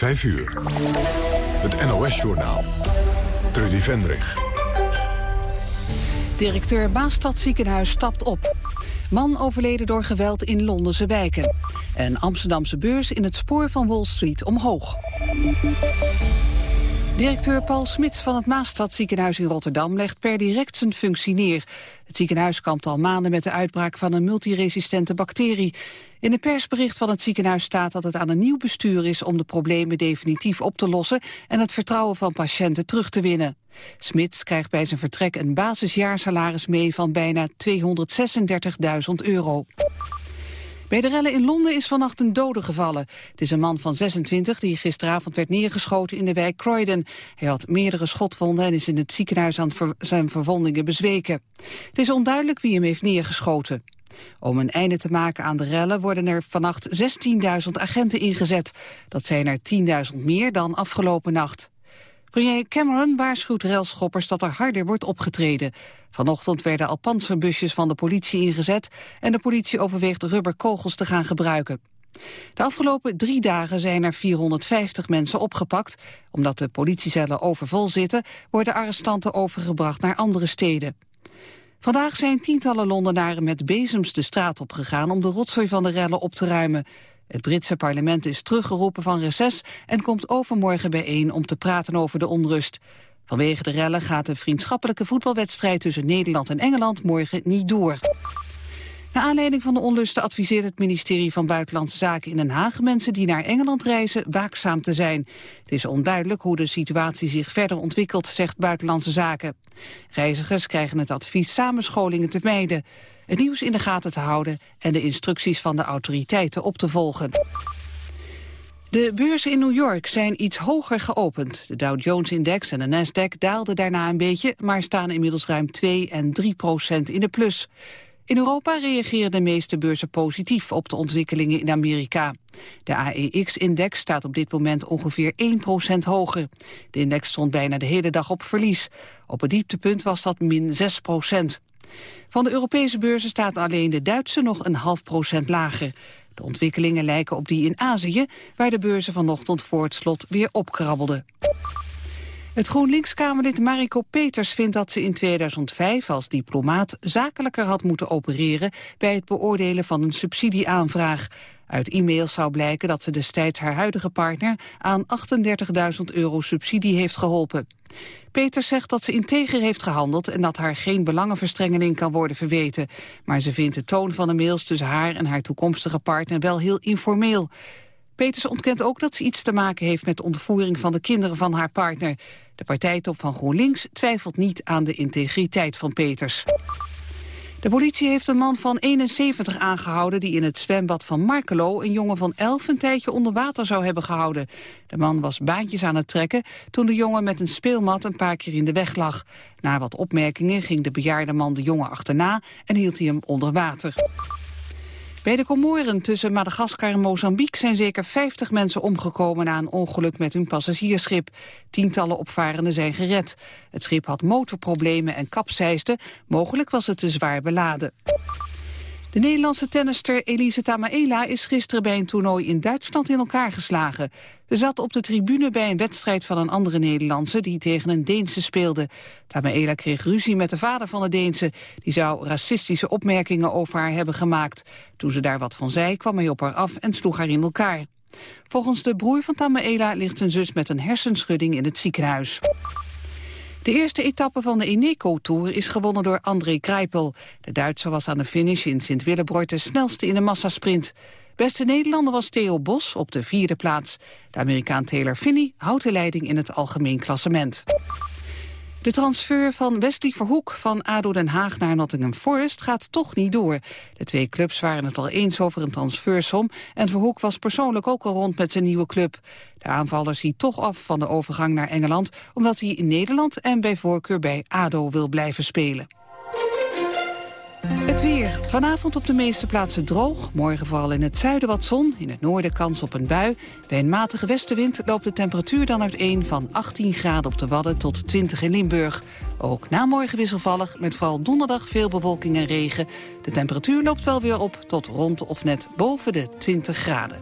5 uur. Het NOS-journaal. Trudy Vendrig. Directeur Baastad ziekenhuis stapt op. Man overleden door geweld in Londense wijken. En Amsterdamse beurs in het spoor van Wall Street omhoog. Directeur Paul Smits van het Maastadziekenhuis in Rotterdam legt per direct zijn functie neer. Het ziekenhuis kampt al maanden met de uitbraak van een multiresistente bacterie. In een persbericht van het ziekenhuis staat dat het aan een nieuw bestuur is om de problemen definitief op te lossen en het vertrouwen van patiënten terug te winnen. Smits krijgt bij zijn vertrek een basisjaarsalaris mee van bijna 236.000 euro. Bij de rellen in Londen is vannacht een dode gevallen. Het is een man van 26 die gisteravond werd neergeschoten in de wijk Croydon. Hij had meerdere schotwonden en is in het ziekenhuis aan zijn verwondingen bezweken. Het is onduidelijk wie hem heeft neergeschoten. Om een einde te maken aan de rellen worden er vannacht 16.000 agenten ingezet. Dat zijn er 10.000 meer dan afgelopen nacht. Premier Cameron waarschuwt railschoppers dat er harder wordt opgetreden. Vanochtend werden al panzerbusjes van de politie ingezet... en de politie overweegt rubberkogels te gaan gebruiken. De afgelopen drie dagen zijn er 450 mensen opgepakt. Omdat de politiecellen overvol zitten... worden arrestanten overgebracht naar andere steden. Vandaag zijn tientallen Londenaren met bezems de straat opgegaan... om de rotzooi van de rellen op te ruimen. Het Britse parlement is teruggeroepen van reces en komt overmorgen bijeen om te praten over de onrust. Vanwege de rellen gaat de vriendschappelijke voetbalwedstrijd tussen Nederland en Engeland morgen niet door. Naar aanleiding van de onlusten adviseert het ministerie van Buitenlandse Zaken in Den Haag mensen die naar Engeland reizen waakzaam te zijn. Het is onduidelijk hoe de situatie zich verder ontwikkelt, zegt Buitenlandse Zaken. Reizigers krijgen het advies samenscholingen te mijden het nieuws in de gaten te houden en de instructies van de autoriteiten op te volgen. De beurzen in New York zijn iets hoger geopend. De Dow Jones-index en de Nasdaq daalden daarna een beetje... maar staan inmiddels ruim 2 en 3 procent in de plus. In Europa reageren de meeste beurzen positief op de ontwikkelingen in Amerika. De AEX-index staat op dit moment ongeveer 1 procent hoger. De index stond bijna de hele dag op verlies. Op het dieptepunt was dat min 6 procent. Van de Europese beurzen staat alleen de Duitse nog een half procent lager. De ontwikkelingen lijken op die in Azië, waar de beurzen vanochtend voor het slot weer opkrabbelden. Het GroenLinks-Kamerlid Mariko Peters vindt dat ze in 2005 als diplomaat zakelijker had moeten opereren bij het beoordelen van een subsidieaanvraag. Uit e-mails zou blijken dat ze destijds haar huidige partner aan 38.000 euro subsidie heeft geholpen. Peters zegt dat ze integer heeft gehandeld en dat haar geen belangenverstrengeling kan worden verweten. Maar ze vindt de toon van de mails tussen haar en haar toekomstige partner wel heel informeel. Peters ontkent ook dat ze iets te maken heeft met de ontvoering van de kinderen van haar partner. De partijtop van GroenLinks twijfelt niet aan de integriteit van Peters. De politie heeft een man van 71 aangehouden die in het zwembad van Markelo een jongen van 11 een tijdje onder water zou hebben gehouden. De man was baantjes aan het trekken toen de jongen met een speelmat een paar keer in de weg lag. Na wat opmerkingen ging de bejaarde man de jongen achterna en hield hij hem onder water. Bij de Comoren tussen Madagaskar en Mozambique zijn zeker 50 mensen omgekomen na een ongeluk met hun passagiersschip. Tientallen opvarenden zijn gered. Het schip had motorproblemen en kapseisde. Mogelijk was het te zwaar beladen. De Nederlandse tennister Elise Tamaela is gisteren bij een toernooi in Duitsland in elkaar geslagen. Ze zat op de tribune bij een wedstrijd van een andere Nederlandse die tegen een Deense speelde. Tamaela kreeg ruzie met de vader van de Deense. Die zou racistische opmerkingen over haar hebben gemaakt. Toen ze daar wat van zei kwam hij op haar af en sloeg haar in elkaar. Volgens de broer van Tamaela ligt zijn zus met een hersenschudding in het ziekenhuis. De eerste etappe van de Eneco-tour is gewonnen door André Krijpel. De Duitser was aan de finish in Sint-Willebroort de snelste in de massasprint. Beste Nederlander was Theo Bos op de vierde plaats. De Amerikaan Taylor Finney houdt de leiding in het algemeen klassement. De transfer van Wesley Verhoek van ADO Den Haag naar Nottingham Forest gaat toch niet door. De twee clubs waren het al eens over een transfersom en Verhoek was persoonlijk ook al rond met zijn nieuwe club. De aanvaller ziet toch af van de overgang naar Engeland omdat hij in Nederland en bij voorkeur bij ADO wil blijven spelen. Het weer. Vanavond op de meeste plaatsen droog. Morgen vooral in het zuiden wat zon. In het noorden kans op een bui. Bij een matige westenwind loopt de temperatuur dan uiteen... van 18 graden op de Wadden tot 20 in Limburg. Ook na morgen wisselvallig, met vooral donderdag veel bewolking en regen. De temperatuur loopt wel weer op tot rond of net boven de 20 graden.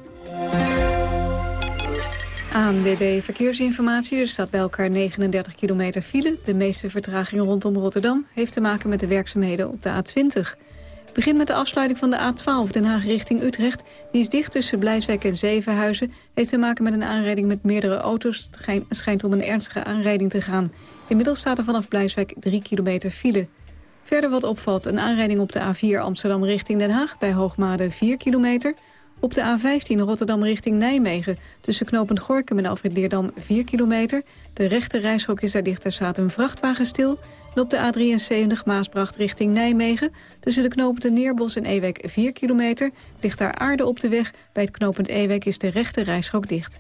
ANWB Verkeersinformatie. Er staat bij elkaar 39 kilometer file. De meeste vertraging rondom Rotterdam heeft te maken met de werkzaamheden op de A20. Begin met de afsluiting van de A12 Den Haag richting Utrecht. Die is dicht tussen Blijswijk en Zevenhuizen. Heeft te maken met een aanrijding met meerdere auto's. Het schijnt om een ernstige aanrijding te gaan. Inmiddels staat er vanaf Blijswijk 3 kilometer file. Verder wat opvalt, een aanrijding op de A4 Amsterdam richting Den Haag... bij Hoogmade 4 kilometer. Op de A15 Rotterdam richting Nijmegen... tussen knopend Gorkum en Alfred Leerdam 4 kilometer. De rechte reishok is daar dicht, er staat een vrachtwagen stil. En op de A73 Maasbracht richting Nijmegen... tussen de knopend Neerbos en Ewek 4 kilometer... ligt daar aarde op de weg. Bij het knopend Ewek is de rechte reishok dicht.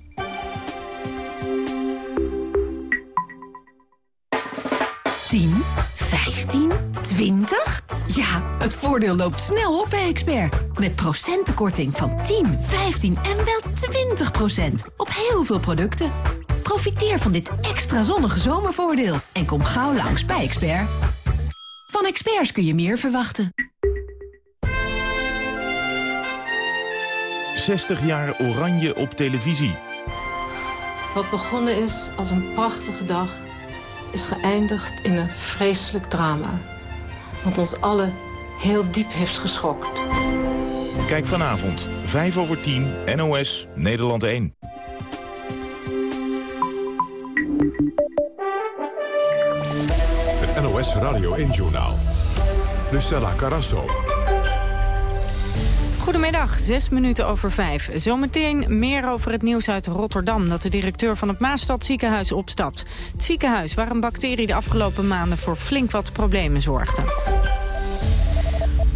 10, 15, 20? Ja, het voordeel loopt snel op bij Expert. Met procentenkorting van 10, 15 en wel 20 procent. Op heel veel producten. Profiteer van dit extra zonnige zomervoordeel. En kom gauw langs bij Expert. Van experts kun je meer verwachten. 60 jaar oranje op televisie. Wat begonnen is als een prachtige dag is geëindigd in een vreselijk drama. Dat ons allen heel diep heeft geschokt. Kijk vanavond, 5 over 10, NOS, Nederland 1. Het NOS Radio 1-journaal. Lucella Carasso. Goedemiddag, zes minuten over vijf. Zometeen meer over het nieuws uit Rotterdam... dat de directeur van het Maastad ziekenhuis opstapt. Het ziekenhuis waar een bacterie de afgelopen maanden... voor flink wat problemen zorgde.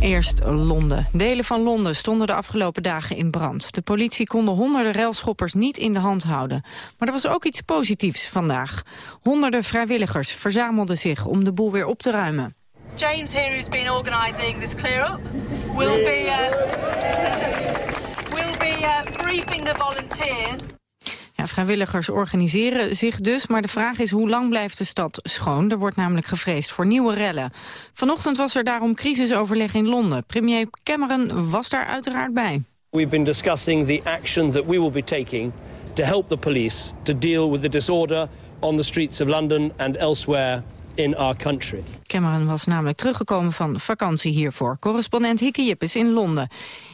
Eerst Londen. Delen van Londen stonden de afgelopen dagen in brand. De politie kon de honderden railschoppers niet in de hand houden. Maar er was ook iets positiefs vandaag. Honderden vrijwilligers verzamelden zich om de boel weer op te ruimen. James here, who's been organising this clear-up, will be, uh, will be uh, briefing the volunteers. Ja, vrijwilligers organiseren zich dus, maar de vraag is hoe lang blijft de stad schoon? Er wordt namelijk gevreesd voor nieuwe rellen. Vanochtend was er daarom crisisoverleg in Londen. Premier Cameron was daar uiteraard bij. We've been discussing the action that we will be taking to help the police to deal with the disorder on the streets of London and elsewhere in our country. Cameron was namelijk teruggekomen van vakantie hiervoor. Correspondent Hieke Jippes in Londen.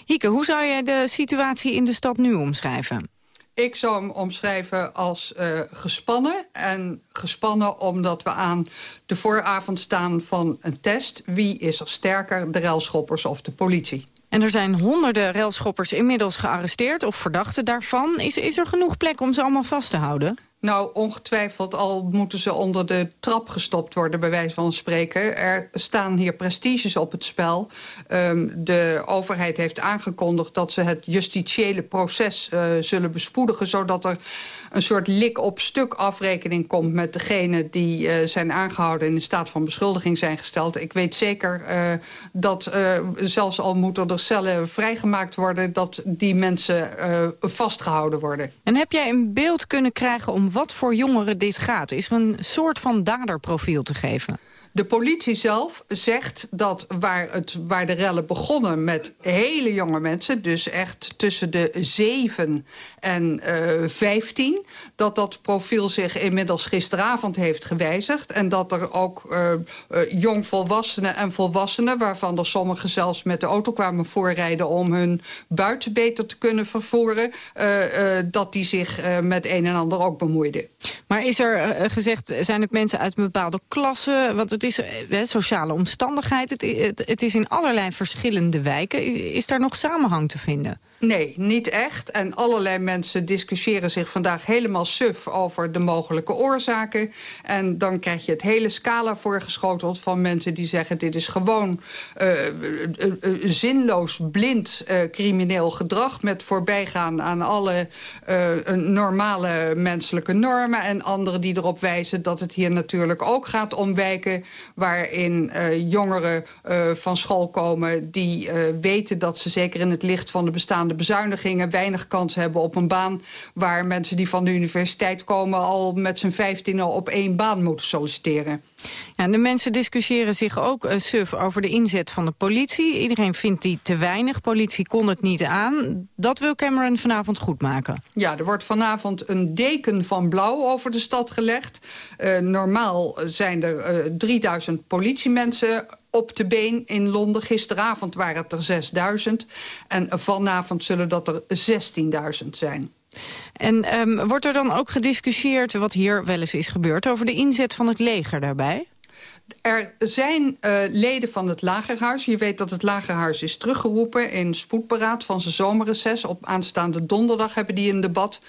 Hieke, hoe zou jij de situatie in de stad nu omschrijven? Ik zou hem omschrijven als uh, gespannen. En gespannen omdat we aan de vooravond staan van een test. Wie is er sterker, de relschoppers of de politie? En er zijn honderden relschoppers inmiddels gearresteerd of verdachten daarvan. Is, is er genoeg plek om ze allemaal vast te houden? Nou, ongetwijfeld al moeten ze onder de trap gestopt worden, bij wijze van spreken. Er staan hier prestiges op het spel. Um, de overheid heeft aangekondigd dat ze het justitiële proces uh, zullen bespoedigen... zodat er een soort lik-op-stuk afrekening komt... met degenen die uh, zijn aangehouden in een staat van beschuldiging zijn gesteld. Ik weet zeker uh, dat uh, zelfs al moeten er cellen vrijgemaakt worden... dat die mensen vastgehouden worden. En heb jij een beeld kunnen krijgen om wat voor jongeren dit gaat? Is er een soort van daderprofiel te geven? De politie zelf zegt dat waar, het, waar de rellen begonnen met hele jonge mensen... dus echt tussen de 7 en eh, 15... dat dat profiel zich inmiddels gisteravond heeft gewijzigd... en dat er ook uh, uh, jongvolwassenen en volwassenen... waarvan er sommigen zelfs met de auto kwamen voorrijden... om hun buiten beter te kunnen vervoeren... dat die zich met een en ander ook bemoeiden. Maar is er gezegd, zijn het mensen uit een bepaalde klasse... want het is eh, sociale omstandigheid. Het, het, het, is in allerlei verschillende wijken. Is daar nog samenhang te vinden? Nee, niet echt. En allerlei mensen discussiëren zich vandaag helemaal suf over de mogelijke oorzaken. En dan krijg je het hele scala voorgeschoteld van mensen die zeggen... dit is gewoon uh, zinloos, blind crimineel gedrag... met voorbijgaan aan alle normale menselijke normen. En anderen die erop wijzen dat het hier natuurlijk ook gaat om wijken... waarin jongeren van school komen die weten dat ze zeker in het licht van de bestaande aan de bezuinigingen... weinig kans hebben op een baan waar mensen die van de universiteit komen... al met z'n vijftien op één baan moeten solliciteren. Ja, de mensen discussiëren zich ook uh, suf over de inzet van de politie. Iedereen vindt die te weinig. Politie kon het niet aan. Dat wil Cameron vanavond goed maken. Ja, er wordt vanavond een deken van blauw over de stad gelegd. Uh, normaal zijn er uh, 3000 politiemensen op de been in Londen. Gisteravond waren het er 6000. En vanavond zullen dat er 16.000 zijn. En um, wordt er dan ook gediscussieerd, wat hier wel eens is gebeurd... over de inzet van het leger daarbij? Er zijn uh, leden van het Lagerhuis. Je weet dat het Lagerhuis is teruggeroepen in spoedberaad van zijn zomerreces. Op aanstaande donderdag hebben die een debat.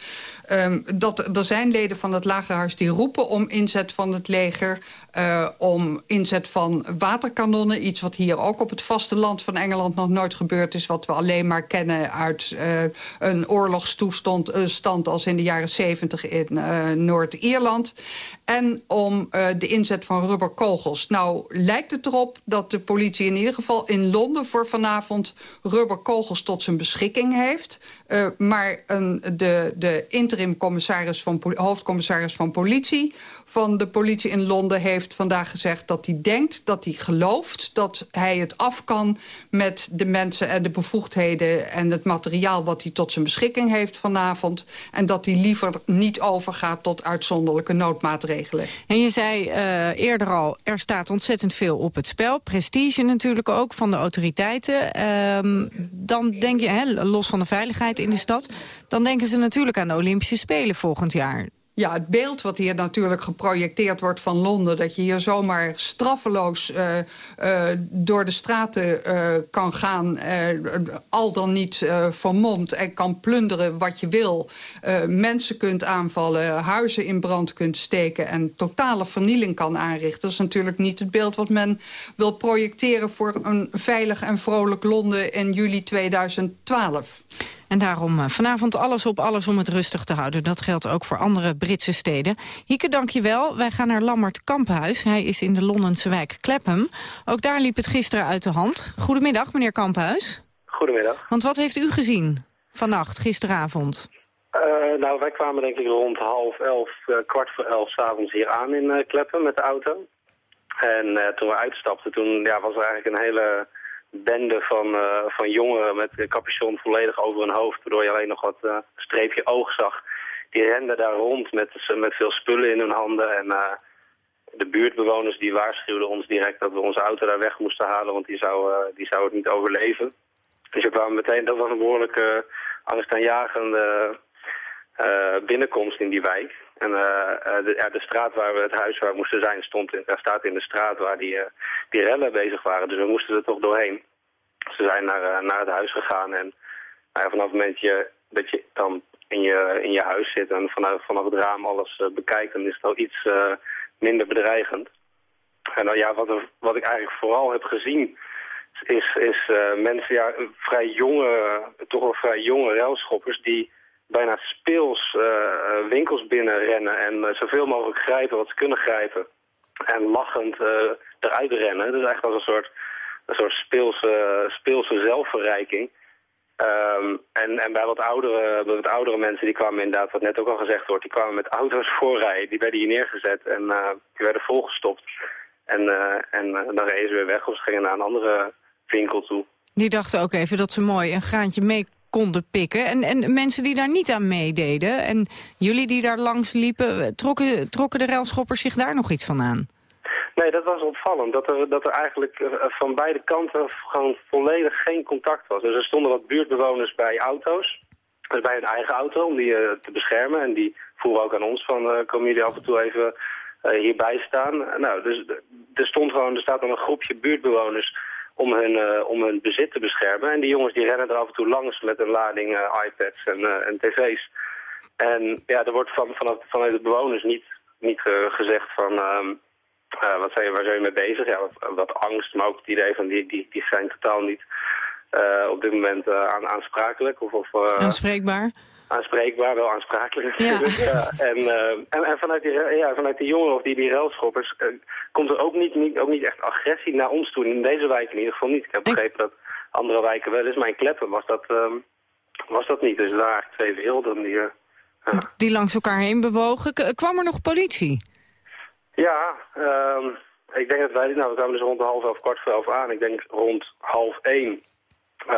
Um, dat, er zijn leden van het Lagerhuis die roepen om inzet van het leger... Uh, om inzet van waterkanonnen. Iets wat hier ook op het vasteland van Engeland nog nooit gebeurd is. Wat we alleen maar kennen uit uh, een oorlogstoestand uh, stand als in de jaren 70 in Noord-Ierland. En om de inzet van rubberkogels. Nou lijkt het erop dat de politie in ieder geval in Londen voor vanavond rubberkogels tot zijn beschikking heeft. Maar een, de, de interim-commissaris van hoofdcommissaris van politie van de politie in Londen heeft vandaag gezegd dat hij denkt, dat hij gelooft... dat hij het af kan met de mensen en de bevoegdheden... en het materiaal wat hij tot zijn beschikking heeft vanavond... en dat hij liever niet overgaat tot uitzonderlijke noodmaatregelen. En je zei uh, eerder al, er staat ontzettend veel op het spel. Prestige natuurlijk ook van de autoriteiten. Uh, dan denk je, hè, los van de veiligheid in de stad... dan denken ze natuurlijk aan de Olympische Spelen volgend jaar ja, het beeld wat hier natuurlijk geprojecteerd wordt van Londen... dat je hier zomaar straffeloos uh, uh, door de straten uh, kan gaan... al dan niet vermomd en kan plunderen wat je wil. mensen kunt aanvallen, huizen in brand kunt steken... en totale vernieling kan aanrichten. Dat is natuurlijk niet het beeld wat men wil projecteren... voor een veilig en vrolijk Londen in juli 2012. En daarom eh, vanavond alles op alles om het rustig te houden. Dat geldt ook voor andere Britse steden. Hieke, dank je wel. Wij gaan naar Lammert Kamphuis. Hij is in de Londense wijk Clapham. Ook daar liep het gisteren uit de hand. Goedemiddag, meneer Kamphuis. Goedemiddag. Want wat heeft u gezien vannacht, gisteravond? Uh, nou, wij kwamen denk ik rond half elf, uh, kwart voor elf s'avonds hier aan in uh, Kleppen met de auto. En toen we uitstapten, toen ja, was er eigenlijk een hele bende van, uh, van jongeren met capuchon volledig over hun hoofd, waardoor je alleen nog wat uh, streepje oog zag. Die renden daar rond met, met veel spullen in hun handen en uh, de buurtbewoners die waarschuwden ons direct dat we onze auto daar weg moesten halen, want die zou, die zou het niet overleven. Dus we kwamen meteen, dat was een behoorlijke angstaanjagende binnenkomst in die wijk. En uh, de, ja, de straat waar we, het huis waar we moesten zijn, stond in, staat in de straat waar die, uh, die rellen bezig waren. Dus we moesten er toch doorheen. Ze zijn naar, naar het huis gegaan en nou vanaf het moment dat je dan in je, in je huis zit en vanaf, vanaf het raam alles bekijkt, dan is het al iets minder bedreigend. En dan, ja, wat, wat ik eigenlijk vooral heb gezien, is, is mensen, ja, vrij jonge, toch wel vrij jonge relschoppers die bijna speels uh, winkels binnenrennen en uh, zoveel mogelijk grijpen wat ze kunnen grijpen. En lachend eruit rennen. Dus eigenlijk als een soort, een soort speelse, speelse zelfverrijking. Um, en, en bij wat oudere, bij wat oudere mensen, die kwamen inderdaad, wat net ook al gezegd wordt, die kwamen met auto's voorrijden. Die werden hier neergezet en die werden volgestopt. En, en dan reden ze weer weg of ze gingen naar een andere winkel toe. Die dachten ook even dat ze mooi een graantje mee konden pikken. En, en mensen die daar niet aan meededen en jullie die daar langs liepen... trokken, trokken de railschoppers zich daar nog iets van aan? Nee, dat was opvallend. Dat er, dat er eigenlijk eh, van beide kanten gewoon volledig geen contact was. Dus er stonden wat buurtbewoners bij auto's. Dus bij hun eigen auto om die uh, te beschermen. En die voeren ook aan ons van, uh, komen jullie af en toe even uh, hierbij staan? Nou, dus er stond gewoon, er staat dan een groepje buurtbewoners om hun, uh, om hun bezit te beschermen. En die jongens die rennen er af en toe langs met een lading uh, iPads en, uh, en tv's. En ja, er wordt van, vanuit de bewoners niet, niet gezegd van... Ehm, wat zijn, waar zijn je mee bezig? Ja, wat, angst, maar ook het idee van die, die, die zijn totaal niet op dit moment aan, aansprakelijk. Of, of, Aanspreekbaar? Aanspreekbaar, wel aansprakelijk. Ja. En, uh, en, en, vanuit, die, ja, vanuit die jongeren of die, die relschoppers uh, komt er ook niet, niet, ook niet echt agressie naar ons toe. In deze wijk in ieder geval niet. Ik heb begrepen dat andere wijken wel is. Mijn kleppen was dat, um, was dat niet. Dus daar twee werelden die... ja. Die langs elkaar heen bewogen. K kwam er nog politie? Ja, ehm, ik denk dat wij... Nou, we kwamen dus rond half elf, kwart voor elf aan. Ik denk rond half één.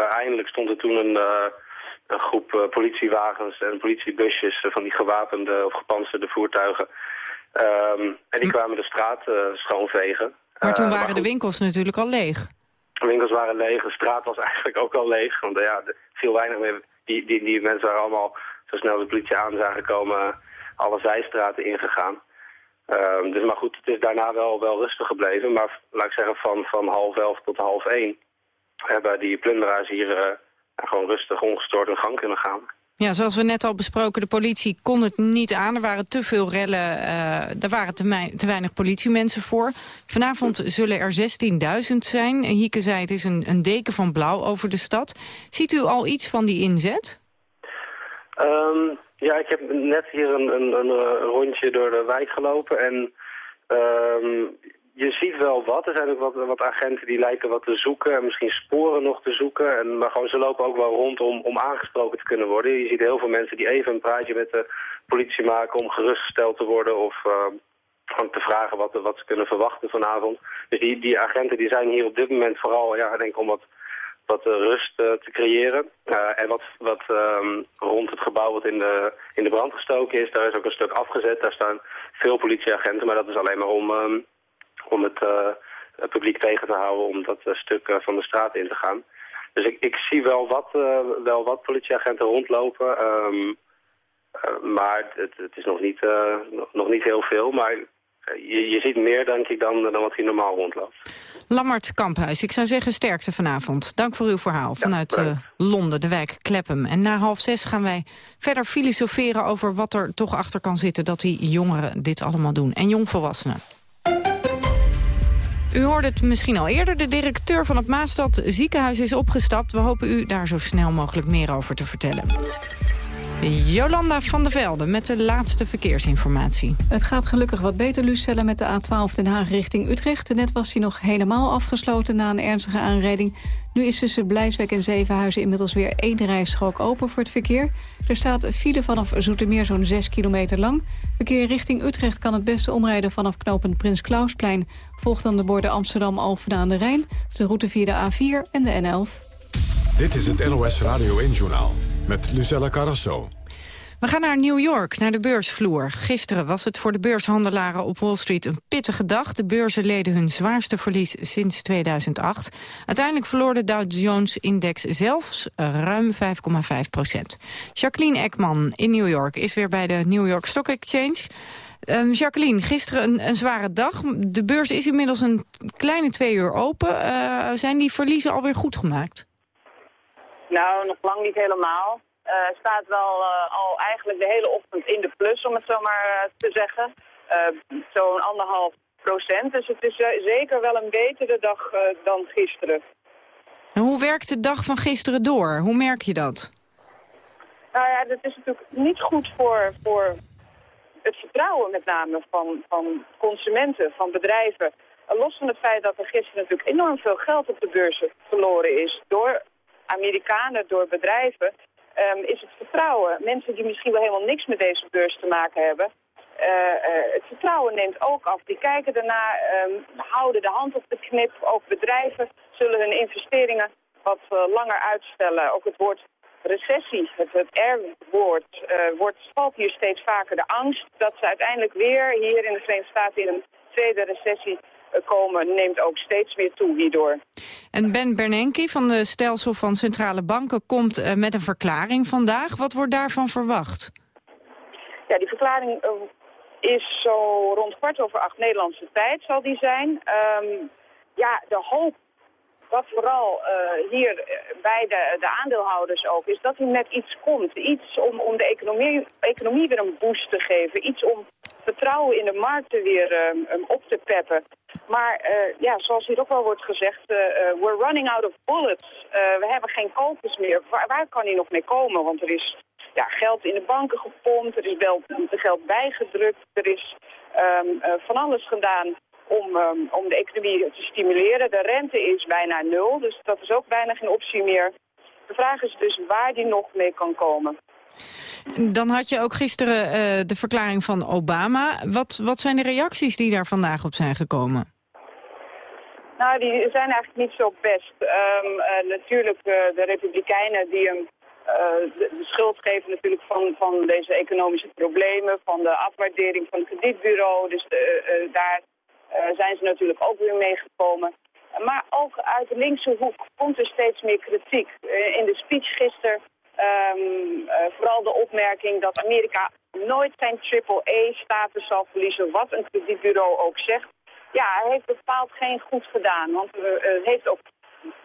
eindelijk stond er toen een, een groep politiewagens en politiebusjes... van die gewapende of gepantserde voertuigen... Ehm, en die hm. kwamen de straat schoonvegen. Maar toen waren de winkels natuurlijk al leeg. De winkels waren leeg, de straat was eigenlijk ook al leeg. Want ja, er viel weinig meer. Die, die, die mensen waren allemaal zo snel de politie aan zagen komen alle zijstraten ingegaan. Um, dus maar goed, het is daarna wel, wel rustig gebleven. Maar laat ik zeggen, van, van half elf tot half één hebben die plunderaars hier gewoon rustig ongestoord in gang kunnen gaan. Ja, zoals we net al besproken, de politie kon het niet aan. Er waren te veel rellen, uh, er waren te, te, weinig politiemensen voor. Vanavond zullen er 16.000 zijn. Hieke zei het is een, een, deken van blauw over de stad. Ziet u al iets van die inzet? Um, ja, ik heb net hier een, een, een, rondje door de wijk gelopen en... Um, je ziet wel wat. Er zijn ook wat, wat, agenten die lijken wat te zoeken en misschien sporen nog te zoeken. En, maar gewoon, ze lopen ook wel rond om, om aangesproken te kunnen worden. Je ziet heel veel mensen die even een praatje met de politie maken om gerustgesteld te worden of uh, gewoon te vragen wat, wat ze kunnen verwachten vanavond. Dus die, die agenten die zijn hier op dit moment vooral, ja, denk om wat, wat rust uh, te creëren. En wat, wat um, rond het gebouw wat in de, in de brand gestoken is, daar is ook een stuk afgezet. Daar staan veel politieagenten, maar dat is alleen maar om... Um, om het, uh, het, publiek tegen te houden om dat uh, stuk uh, van de straat in te gaan. Dus ik, ik zie wel wat, wel wat politieagenten rondlopen. Um, maar het, het, is nog niet, nog niet heel veel. Maar je, je, ziet meer, denk ik, dan, dan wat hier normaal rondloopt. Lammert Kamphuis, ik zou zeggen sterkte vanavond. Dank voor uw verhaal vanuit uh, Londen, de wijk Kleppen. En na half zes gaan wij verder filosoferen over wat er toch achter kan zitten... dat die jongeren dit allemaal doen. En jongvolwassenen. U hoorde het misschien al eerder. De directeur van het Maastad ziekenhuis is opgestapt. We hopen u daar zo snel mogelijk meer over te vertellen. Jolanda van der Velde met de laatste verkeersinformatie. Het gaat gelukkig wat beter, Lucelle, met de A12 Den Haag richting Utrecht. Net was hij nog helemaal afgesloten na een ernstige aanrijding. Nu is tussen Blijswijk en Zevenhuizen inmiddels weer één rijstrook open voor het verkeer. Er staat file vanaf Zoetermeer zo'n 6 kilometer lang. Verkeer richting Utrecht kan het beste omrijden vanaf knooppunt Prins Klausplein. Volgt dan de borden Amsterdam-Alphen aan de Rijn, de route via de A4 en de N11. Dit is het NOS Radio 1-journaal met Lucella Carrasso. We gaan naar New York, naar de beursvloer. Gisteren was het voor de beurshandelaren op Wall Street een pittige dag. De beurzen leden hun zwaarste verlies sinds 2008. Uiteindelijk verloor de Dow Jones-index zelfs ruim 5,5 procent. Jacqueline Ekman in New York is weer bij de New York Stock Exchange. Um, Jacqueline, gisteren een, een, zware dag. De beurs is inmiddels een kleine twee uur open. Uh, zijn die verliezen alweer goed gemaakt? Nou, nog lang niet helemaal. Uh, staat wel uh, al eigenlijk de hele ochtend in de plus, om het zo maar uh, te zeggen. Zo'n anderhalf procent. Dus het is zeker wel een betere dag dan gisteren. En hoe werkt de dag van gisteren door? Hoe merk je dat? Nou ja, dat is natuurlijk niet goed voor, voor het vertrouwen met name van, van consumenten, van bedrijven. Los van het feit dat er gisteren natuurlijk enorm veel geld op de beurzen verloren is door Amerikanen, door bedrijven, um, is het vertrouwen. Mensen die misschien wel helemaal niks met deze beurs te maken hebben, uh, uh, het vertrouwen neemt ook af. Die kijken daarna, um, houden de hand op de knip. Ook bedrijven zullen hun investeringen wat uh, langer uitstellen. Ook het woord recessie, het, het R-woord, wordt, valt hier steeds vaker. De angst dat ze uiteindelijk weer hier in de Verenigde Staten in een tweede recessie komen, neemt ook steeds meer toe hierdoor. En Ben Bernanke van de stelsel van centrale banken komt uh, met een verklaring vandaag. Wat wordt daarvan verwacht? Ja, die verklaring uh, is zo rond kwart over acht Nederlandse tijd zal die zijn. Um, ja, de hoop wat vooral uh, hier bij de, de aandeelhouders ook is dat er met iets komt. Iets om, om de economie, economie weer een boost te geven. Iets om vertrouwen in de markten weer um, op te peppen. Maar uh, ja, zoals hier ook wel wordt gezegd, uh, we're running out of bullets. we hebben geen kopers meer. Waar, waar, kan hij nog mee komen? Want er is ja, geld in de banken gepompt, er is wel geld bijgedrukt, er is um, van alles gedaan om, um, om de economie te stimuleren. De rente is bijna nul, dus dat is ook bijna geen optie meer. De vraag is dus waar die nog mee kan komen. Dan had je ook gisteren uh, de verklaring van Obama. Wat, wat zijn de reacties die daar vandaag op zijn gekomen? Nou, die zijn eigenlijk niet zo best. Um, uh, natuurlijk uh, de republikeinen die hem de, de, schuld geven natuurlijk van, van deze economische problemen, van de afwaardering van het kredietbureau. Dus de, daar zijn ze natuurlijk ook weer meegekomen. Maar ook uit de linkse hoek komt er steeds meer kritiek. in de speech gisteren Um, uh, vooral de opmerking dat Amerika nooit zijn triple-A-status zal verliezen, wat een kredietbureau ook zegt. Ja, hij heeft bepaald geen goed gedaan, want uh, het heeft ook,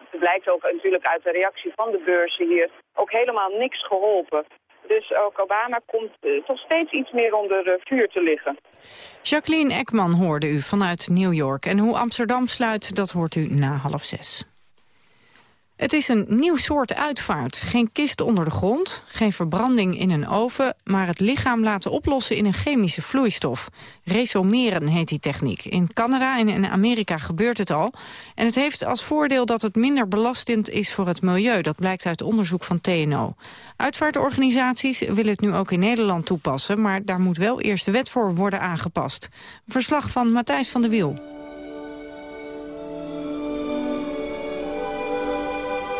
het blijkt ook natuurlijk uit de reactie van de beurzen hier, ook helemaal niks geholpen. Dus ook Obama komt toch steeds iets meer onder vuur te liggen. Jacqueline Ekman hoorde u vanuit New York. En hoe Amsterdam sluit, dat hoort u na half zes. Het is een nieuw soort uitvaart. Geen kist onder de grond, geen verbranding in een oven... maar het lichaam laten oplossen in een chemische vloeistof. Resomeren heet die techniek. In Canada en in Amerika gebeurt het al. En het heeft als voordeel dat het minder belastend is voor het milieu. Dat blijkt uit onderzoek van TNO. Uitvaartorganisaties willen het nu ook in Nederland toepassen... maar daar moet wel eerst de wet voor worden aangepast. Verslag van Matthijs van der Wiel.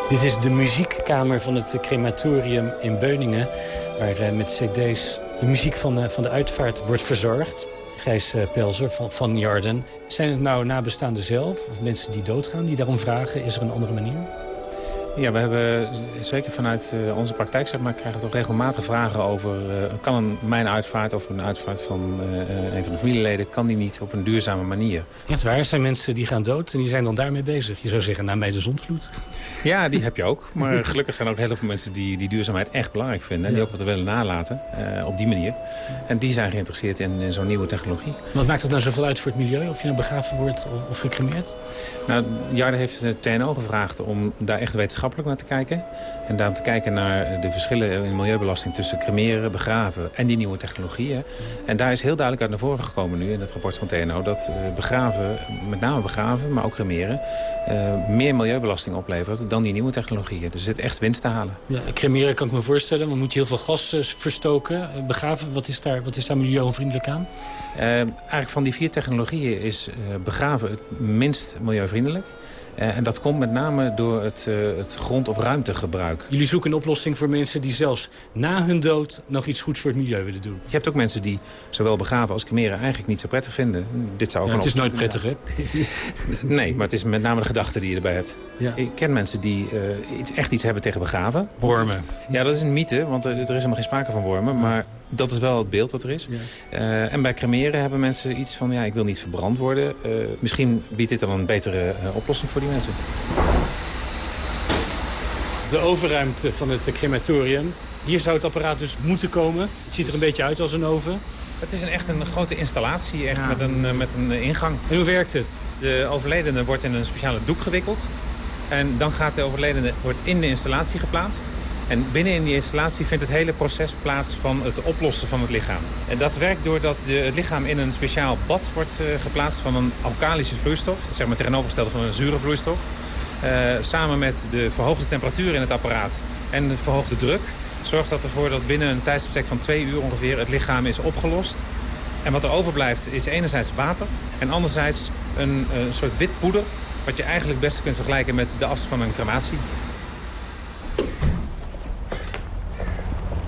Dit is de muziekkamer van het crematorium in Beuningen... waar eh, met cd's de muziek van, eh, van de uitvaart wordt verzorgd. Gijs eh, Pelzer van, van Jarden. Zijn het nou nabestaanden zelf of mensen die doodgaan die daarom vragen... is er een andere manier? Ja, we hebben zeker vanuit uh, onze praktijk zeg maar, krijgen we toch regelmatig vragen over... Uh, kan een, mijn uitvaart of een uitvaart van uh, een van de familieleden... kan die niet op een duurzame manier? Echt waar, zijn mensen die gaan dood en die zijn dan daarmee bezig. Je zou zeggen, na mij de zondvloed. Ja, die heb je ook. Maar gelukkig zijn er ook heel veel mensen die, die duurzaamheid echt belangrijk vinden. En die ook wat willen nalaten op die manier. En die zijn geïnteresseerd in, in zo'n nieuwe technologie. Wat maakt het nou zoveel uit voor het milieu? Of je nou begraven wordt of, of gecremeerd? Nou, Jarde heeft TNO gevraagd om daar echt wetenschappelijk naar te kijken. En dan te kijken naar de verschillen in milieubelasting tussen cremeren, begraven en die nieuwe technologieën. En daar is heel duidelijk uit naar voren gekomen nu in het rapport van TNO... dat eh, begraven, met name begraven, maar ook cremeren... Uh, meer milieubelasting oplevert dan die nieuwe technologieën. Dus er zit echt winst te halen. Ja, cremeren kan ik me voorstellen, maar moet je heel veel gas uh, verstoken. begraven, wat is daar, wat is daar milieuvriendelijk aan? eigenlijk van die vier technologieën is begraven het minst milieuvriendelijk. Uh, en dat komt met name door het, uh, het grond- of ruimtegebruik. Jullie zoeken een oplossing voor mensen die zelfs na hun dood nog iets goeds voor het milieu willen doen. Je hebt ook mensen die zowel begraven als cremeren eigenlijk niet zo prettig vinden. Dit zou ook ja, het is nooit prettig, hè? nee, maar het is met name de gedachte die je erbij hebt. Ja. Ik ken mensen die uh, iets, echt iets hebben tegen begraven. Wormen. Ja, dat is een mythe, want er, er is helemaal geen sprake van wormen. Maar dat is wel het beeld wat er is. Ja. Uh, en bij cremeren hebben mensen iets van... ja, ik wil niet verbrand worden. Uh, misschien biedt dit dan een betere uh, oplossing voor die mensen. De overruimte van het crematorium. Hier zou het apparaat dus moeten komen. Het ziet er een beetje uit als een oven. Het is een, echt een grote installatie echt ja. met, een, met een ingang. En hoe werkt het? De overledene wordt in een speciale doek gewikkeld. En dan gaat de overledene wordt in de installatie geplaatst. En binnen in die installatie vindt het hele proces plaats van het oplossen van het lichaam. En dat werkt doordat de, het lichaam in een speciaal bad wordt uh, geplaatst van een alkalische vloeistof. Zeg maar tegenovergestelde van een zure vloeistof. Uh, samen met de verhoogde temperatuur in het apparaat en de verhoogde druk... zorgt dat ervoor dat binnen een tijdsbestek van twee uur ongeveer het lichaam is opgelost. En wat er overblijft is enerzijds water en anderzijds een, een soort wit poeder... wat je eigenlijk best kunt vergelijken met de as van een crematie.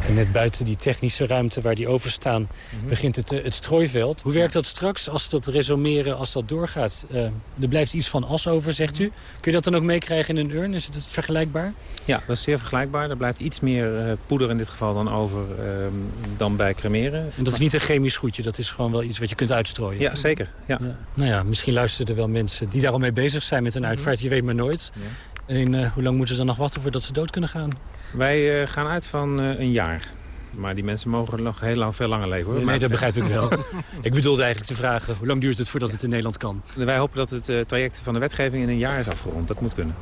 En net buiten die technische ruimte waar die over staan... Mhm. begint het, eh, het strooiveld. Hoe werkt dat straks als dat resomeren, als dat doorgaat? Uh, er blijft iets van as over, zegt u. Kun je dat dan ook meekrijgen in een urn? Is het vergelijkbaar? Ja, dat is zeer vergelijkbaar. Er blijft iets meer uh, poeder in dit geval dan over ehm, dan bij cremeren. En dat is niet een chemisch goedje, dat is gewoon wel iets wat je kunt uitstrooien? Ja, zeker. Ja. ja. Nou ja, misschien luisteren er wel mensen die daar al mee bezig zijn met een mhm. uitvaart. Je weet maar nooit. Ja. En hoe lang moeten ze dan nog wachten voordat ze dood kunnen gaan? Wij uh, gaan uit van uh, een jaar. Maar die mensen mogen nog heel lang, veel langer leven. Hoor. Nee, dat begrijp ik wel. ik bedoelde eigenlijk te vragen, hoe lang duurt het voordat het in Nederland kan? Wij hopen dat het uh, traject van de wetgeving in een jaar is afgerond. Dat moet kunnen.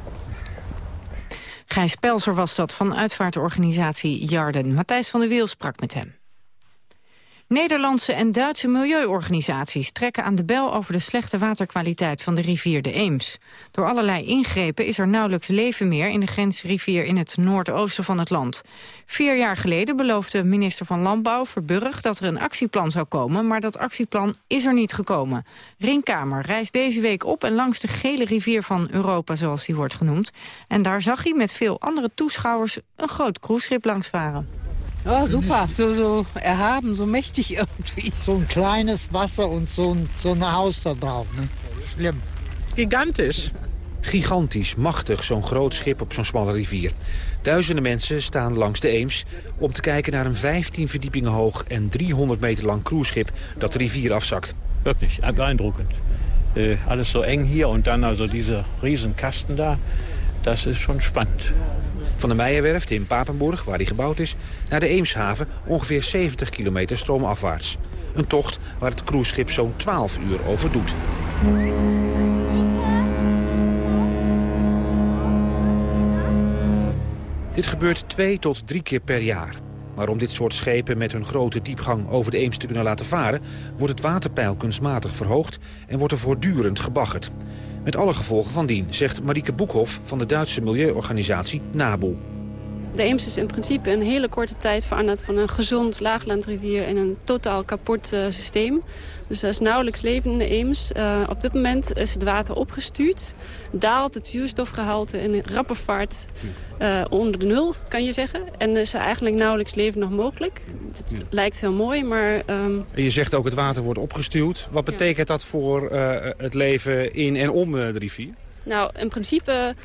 Gijs Pelser was dat van uitvaartorganisatie Jarden. Matthijs van der Wiel sprak met hem. Nederlandse en Duitse milieuorganisaties trekken aan de bel over de slechte waterkwaliteit van de rivier de Eems. Door allerlei ingrepen is er nauwelijks leven meer in de grensrivier in het noordoosten van het land. Vier jaar geleden beloofde minister van Landbouw Verburg dat er een actieplan zou komen, maar dat actieplan is er niet gekomen. Ringkamer reist deze week op en langs de gele rivier van Europa, zoals die wordt genoemd. En daar zag hij met veel andere toeschouwers een groot cruiseschip Oh, super. So, so erhaben, so mächtig irgendwie. So ein kleines Wasser und so ein, so ein Haus da drauf. Ne? Schlimm. Gigantisch. Gigantisch, machtig, zo'n groot schip op zo'n smalle rivier. Duizenden mensen staan langs de Eems om te kijken naar een 15 verdiepingen hoog en 300 meter lang cruiseschip dat de rivier afzakt. Wirklich beeindruckend. Äh, alles so eng hier und dann also diese riesen Kasten da. Das ist schon spannend. Van de Meijerwerft in Papenburg, waar die gebouwd is, naar de Eemshaven ongeveer 70 kilometer stroomafwaarts. Een tocht waar het cruiseschip zo'n 12 uur over doet. Dit gebeurt twee tot drie keer per jaar. Maar om dit soort schepen met hun grote diepgang over de Eems te kunnen laten varen... wordt het waterpeil kunstmatig verhoogd en wordt er voortdurend gebaggerd. Met alle gevolgen van dien, zegt Marieke Boekhoff van de Duitse milieuorganisatie NABU. De Eems is in principe in een hele korte tijd veranderd van een gezond laaglandrivier in een totaal kapot uh, systeem. Dus er is nauwelijks leven in de Eems. Uh, op dit moment is het water opgestuurd. Daalt het zuurstofgehalte in rappe vaart uh, onder de nul, kan je zeggen. En is er eigenlijk nauwelijks leven nog mogelijk. Het lijkt heel mooi, maar... Um... Je zegt ook het water wordt opgestuwd. Wat betekent ja. dat voor het leven in en om de rivier? Nou, in principe...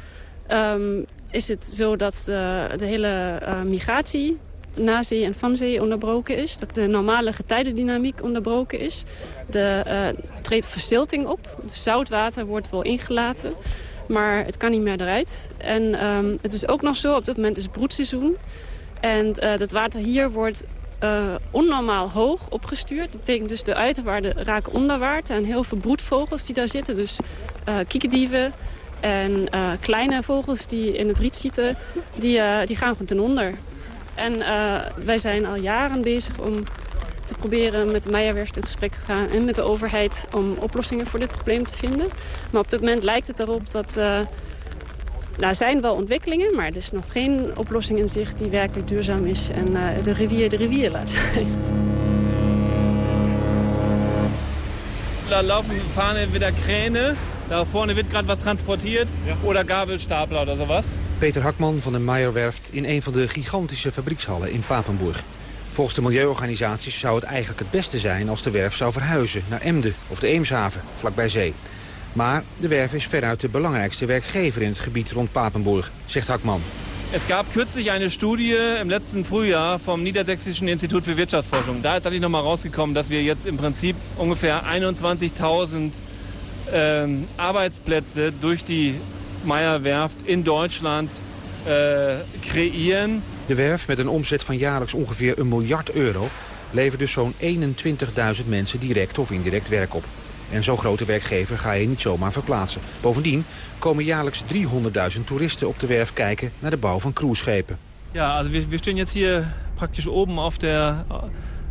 Um, is het zo dat de, de hele uh, migratie na zee en van zee onderbroken is. Dat de normale getijdendynamiek onderbroken is. Er uh, treedt verstilting op. Het zoutwater wordt wel ingelaten. Maar het kan niet meer eruit. En um, het is ook nog zo, op dit moment is het broedseizoen. En dat water hier wordt onnormaal hoog opgestuurd. Dat betekent dus de uiterwaarden raken onderwaard. En heel veel broedvogels die daar zitten. Dus kiekendieven, en uh, kleine vogels die in het riet zitten, die, uh, die gaan gewoon ten onder. En uh, wij zijn al jaren bezig om te proberen met de Meijerwerft in gesprek te gaan... en met de overheid om oplossingen voor dit probleem te vinden. Maar op dit moment lijkt het erop dat... Nou, er zijn wel ontwikkelingen, maar er is nog geen oplossing in zicht die werkelijk duurzaam is en de rivier de rivier laat zijn. Da laufen, wieder Kräne Da vorne wird gerade was transportiert ja. oder Gabelstapler oder sowas. Peter Hakman van de Meijerwerft in een van de gigantische fabriekshallen in Papenburg. Volgens de milieuorganisaties zou het eigenlijk het beste zijn als de werf zou verhuizen naar Emden of de Eemshaven, vlakbij zee. Maar de werf is veruit de belangrijkste werkgever in het gebied rond Papenburg, zegt Hakman. Es gab kürzlich eine Studie im letzten Frühjahr vom Niedersächsischen Institut für Wirtschaftsforschung. Da ist eigentlich nochmal rausgekommen, dass wir jetzt im Prinzip ungefähr 21.000 ähm, Arbeitsplätze durch die Meierwerft in Deutschland äh, creëren. De werf met een omzet van jaarlijks ongeveer een miljard euro... levert dus zo'n 21.000 mensen direct of indirect werk op. En zo'n grote werkgever ga je niet zomaar verplaatsen. Bovendien komen jaarlijks 300.000 toeristen op de werf kijken naar de bouw van cruiseschepen. Ja, also wir, wir stehen jetzt hier praktisch oben auf der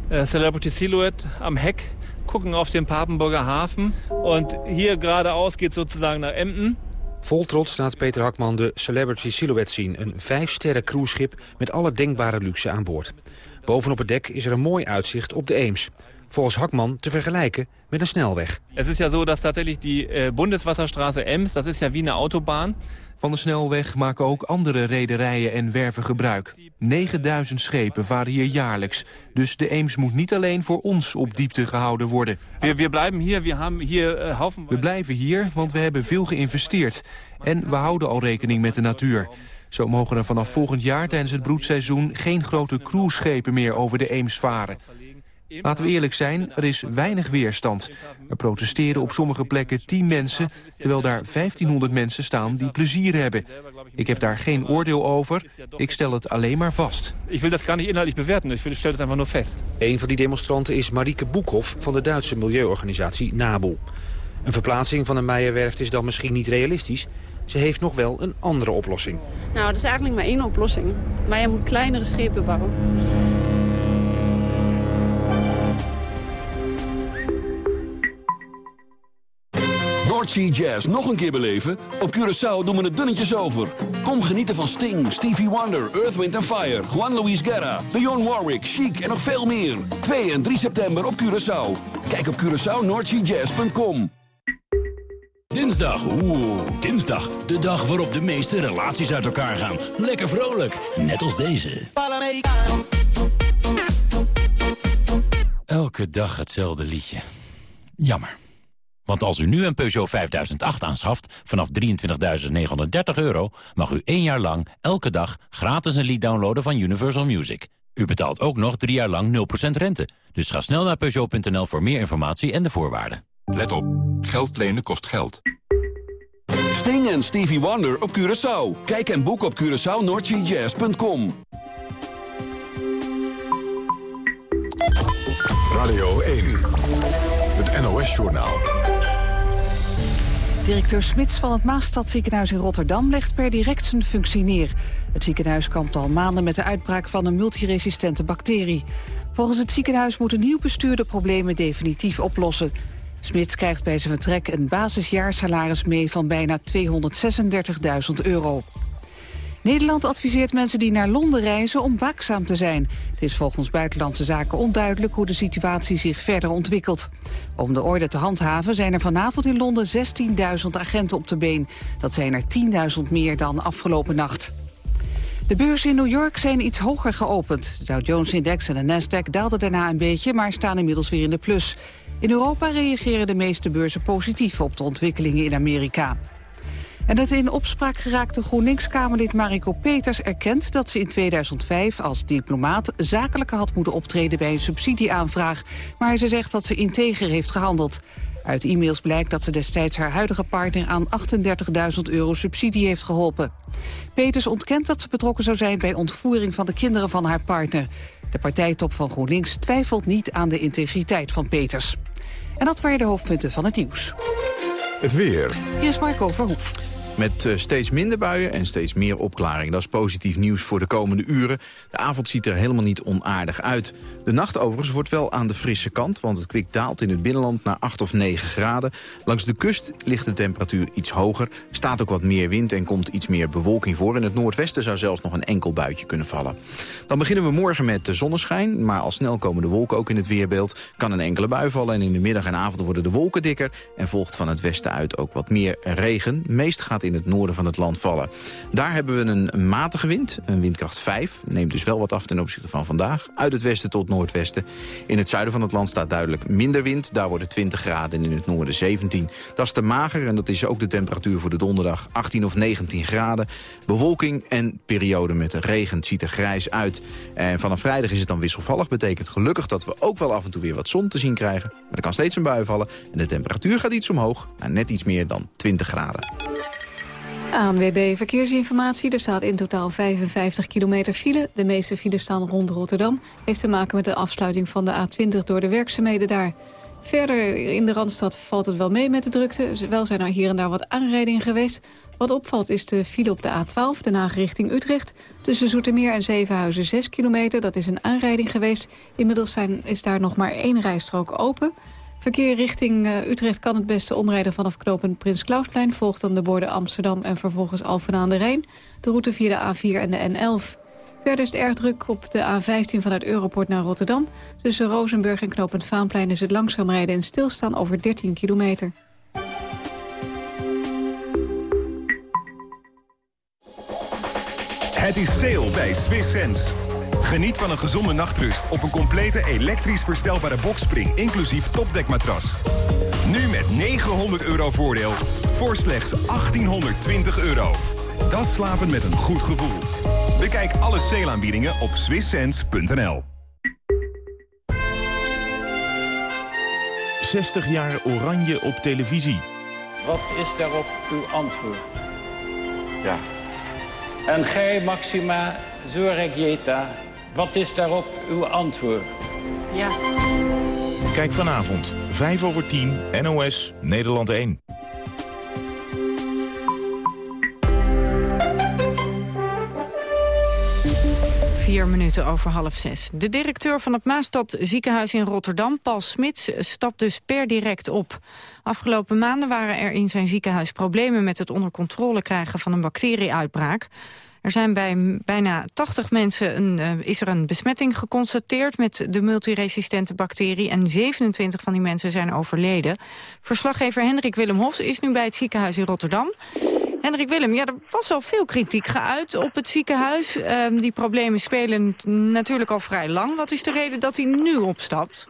äh, Celebrity Silhouette am Heck gucken auf den Papenburger Hafen. Und hier geradeaus geht sozusagen naar Emden. Vol trots laat Peter Hakman de Celebrity Silhouette zien. Een vijfsterren cruiseschip met alle denkbare luxe aan boord. Bovenop het dek is er een mooi uitzicht op de Eems. Volgens Hakman te vergelijken met een snelweg. Het is ja zo dat tatsächlich die äh, Bundeswasserstraße Ems, dat is ja wie een autobaan. Van de snelweg maken ook andere rederijen en werven gebruik. 9000 schepen varen hier jaarlijks. Dus de Eems moet niet alleen voor ons op diepte gehouden worden. We, we blijven hier, we hebben hier uh, We blijven hier, want we hebben veel geïnvesteerd. En we houden al rekening met de natuur. Zo mogen er vanaf volgend jaar tijdens het broedseizoen... geen grote cruiseschepen meer over de Eems varen. Laten we eerlijk zijn, er is weinig weerstand. Er protesteren op sommige plekken 10 mensen... terwijl daar 1500 mensen staan die plezier hebben. Ik heb daar geen oordeel over. Ik stel het alleen maar vast. Ik wil dat gar niet inhoudelijk bewerten. Ik stel het einfach nur vast. Een van die demonstranten is Marieke Boekhoff... van de Duitse milieuorganisatie NABU. Een verplaatsing van een Meijerwerft is dan misschien niet realistisch... Ze heeft nog wel een andere oplossing. Nou, er is eigenlijk maar één oplossing. Maar je moet kleinere schepen bouwen. North Sea Jazz nog een keer beleven? Op Curaçao doen we het dunnetjes over. Kom genieten van Sting, Stevie Wonder, Earth, Wind Fire... Juan Luis Guerra, Dionne Warwick, Chic en nog veel meer. 2 en 3 september op Curaçao. Kijk op CuraçaoNorthSeaJazz.com. Dinsdag, oeh, dinsdag. De dag waarop de meeste relaties uit elkaar gaan. Lekker vrolijk, net als deze. Elke dag hetzelfde liedje. Jammer. Want als u nu een Peugeot 5008 aanschaft vanaf 23.930 euro... mag u één jaar lang elke dag gratis een lied downloaden van Universal Music. U betaalt ook nog drie jaar lang 0% rente. Dus ga snel naar Peugeot.nl voor meer informatie en de voorwaarden. Let op, geld lenen kost geld. Sting en Stevie Wonder op Curaçao. Kijk en boek op CuraçaoNordGJazz.com. Radio 1, het NOS-journaal. Directeur Smits van het Maastadziekenhuis in Rotterdam legt per direct zijn functie neer. Het ziekenhuis kampt al maanden met de uitbraak van een multiresistente bacterie. Volgens het ziekenhuis moet een nieuw bestuur de problemen definitief oplossen. Smits krijgt bij zijn vertrek een basisjaarsalaris mee van bijna 236.000 euro. Nederland adviseert mensen die naar Londen reizen om waakzaam te zijn. Het is volgens Buitenlandse Zaken onduidelijk hoe de situatie zich verder ontwikkelt. Om de orde te handhaven zijn er vanavond in Londen 16.000 agenten op de been. Dat zijn er 10.000 meer dan afgelopen nacht. De beurzen in New York zijn iets hoger geopend. De Dow Jones-index en de Nasdaq daalden daarna een beetje... maar staan inmiddels weer in de plus. In Europa reageren de meeste beurzen positief op de ontwikkelingen in Amerika. En het in opspraak geraakte GroenLinks-Kamerlid Mariko Peters erkent dat ze in 2005 als diplomaat zakelijker had moeten optreden bij een subsidieaanvraag. Maar ze zegt dat ze integer heeft gehandeld. Uit e-mails blijkt dat ze destijds haar huidige partner aan 38.000 euro subsidie heeft geholpen. Peters ontkent dat ze betrokken zou zijn bij ontvoering van de kinderen van haar partner. De partijtop van GroenLinks twijfelt niet aan de integriteit van Peters. En dat waren de hoofdpunten van het nieuws. Het weer. Hier is Marco Verhoef. Met eh, steeds minder buien en steeds meer opklaring. Dat is positief nieuws voor de komende uren. De avond ziet er helemaal niet onaardig uit. De nacht overigens wordt wel aan de frisse kant... want het kwik daalt in het binnenland naar 8 of 9 graden. Langs de kust ligt de temperatuur iets hoger. Staat ook wat meer wind en komt iets meer bewolking voor. In het noordwesten zou zelfs nog een enkel buitje kunnen vallen. Dan beginnen we morgen met de zonneschijn. Maar al snel komen de wolken ook in het weerbeeld. Kan een enkele bui vallen en in de middag en avond worden de wolken dikker... en volgt van het westen uit ook wat meer regen. Meest gaat in het noorden van het land vallen. Daar hebben we een matige wind, een windkracht 5. Neemt dus wel wat af ten opzichte van vandaag. Uit het westen tot noordwesten. In het zuiden van het land staat duidelijk minder wind. Daar worden 20 graden en in het noorden 17. Dat is te mager en dat is ook de temperatuur voor de donderdag 18 of 19 graden. Bewolking en periode met regen. Het ziet er grijs uit. En vanaf vrijdag is het dan wisselvallig. Betekent gelukkig dat we ook wel af en toe weer wat zon te zien krijgen. Maar er kan steeds een bui vallen. En de temperatuur gaat iets omhoog. Naar net iets meer dan 20 graden. ANWB Verkeersinformatie. Er staat in totaal 55 kilometer file. De meeste files staan rond Rotterdam. Heeft te maken met de afsluiting van de A20 door de werkzaamheden daar. Verder in de Randstad valt het wel mee met de drukte. Wel zijn er hier en daar wat aanrijdingen geweest. Wat opvalt is de file op de A12, Den Haag richting Utrecht. Tussen Zoetermeer en Zevenhuizen 6 kilometer. Dat is een aanrijding geweest. Inmiddels zijn, is daar nog maar één rijstrook open. Verkeer richting uh, Utrecht kan het beste omrijden vanaf knooppunt Prins Klausplein. Volgt dan de borden Amsterdam en vervolgens Alphen aan de Rijn. De route via de A4 en de N11. Verder is het erg druk op de A15 vanuit Europort naar Rotterdam. Tussen Rozenburg en knooppunt Vaanplein is het langzaam rijden en stilstaan over 13 kilometer. Het is sale bij Swiss. Geniet van een gezonde nachtrust op een complete elektrisch verstelbare bokspring, inclusief topdekmatras. Nu met 900 euro voordeel voor slechts 1820 euro. Dat slapen met een goed gevoel. Bekijk alle sale op swisssense.nl. 60 jaar oranje op televisie. Wat is daarop uw antwoord? Ja. En gij, Maxima Zoregieta, wat is daarop uw antwoord? Ja. Kijk vanavond, 5 over 10, NOS, Nederland 1. Vier minuten over half zes. De directeur van het Maastad ziekenhuis in Rotterdam, Paul Smits, stapt dus per direct op. Afgelopen maanden waren er in zijn ziekenhuis problemen met het onder controle krijgen van een bacterieuitbraak. Er zijn bij bijna 80 mensen een, uh, is er een besmetting geconstateerd met de multiresistente bacterie en 27 van die mensen zijn overleden. Verslaggever Hendrik Willem Hofs is nu bij het ziekenhuis in Rotterdam. Hendrik Willem, ja, er was al veel kritiek geuit op het ziekenhuis. Uh, die problemen spelen natuurlijk al vrij lang. Wat is de reden dat hij nu opstapt?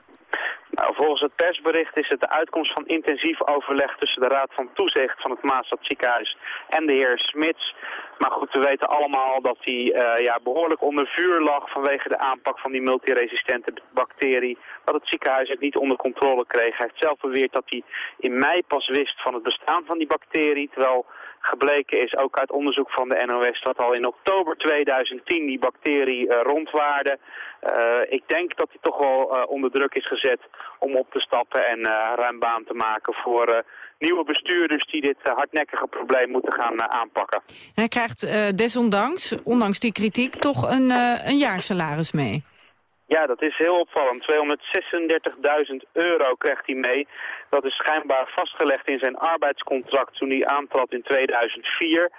Nou, volgens het persbericht is het de uitkomst van intensief overleg tussen de Raad van Toezicht van het Maastad ziekenhuis en de heer Smits. Maar goed, we weten allemaal dat hij uh, ja, behoorlijk onder vuur lag vanwege de aanpak van die multiresistente bacterie. Dat het ziekenhuis het niet onder controle kreeg. Hij heeft zelf beweerd dat hij in mei pas wist van het bestaan van die bacterie, terwijl gebleken is, ook uit onderzoek van de NOS, dat al in oktober 2010 die bacterie uh, rondwaarde. Uh, ik denk dat hij toch wel onder druk is gezet om op te stappen en ruim baan te maken voor nieuwe bestuurders die dit hardnekkige probleem moeten gaan aanpakken. Hij krijgt desondanks, ondanks die kritiek, toch een, een jaarsalaris mee. Ja, dat is heel opvallend. 236.000 euro krijgt hij mee. Dat is schijnbaar vastgelegd in zijn arbeidscontract toen hij aantrad in 2004. Uh,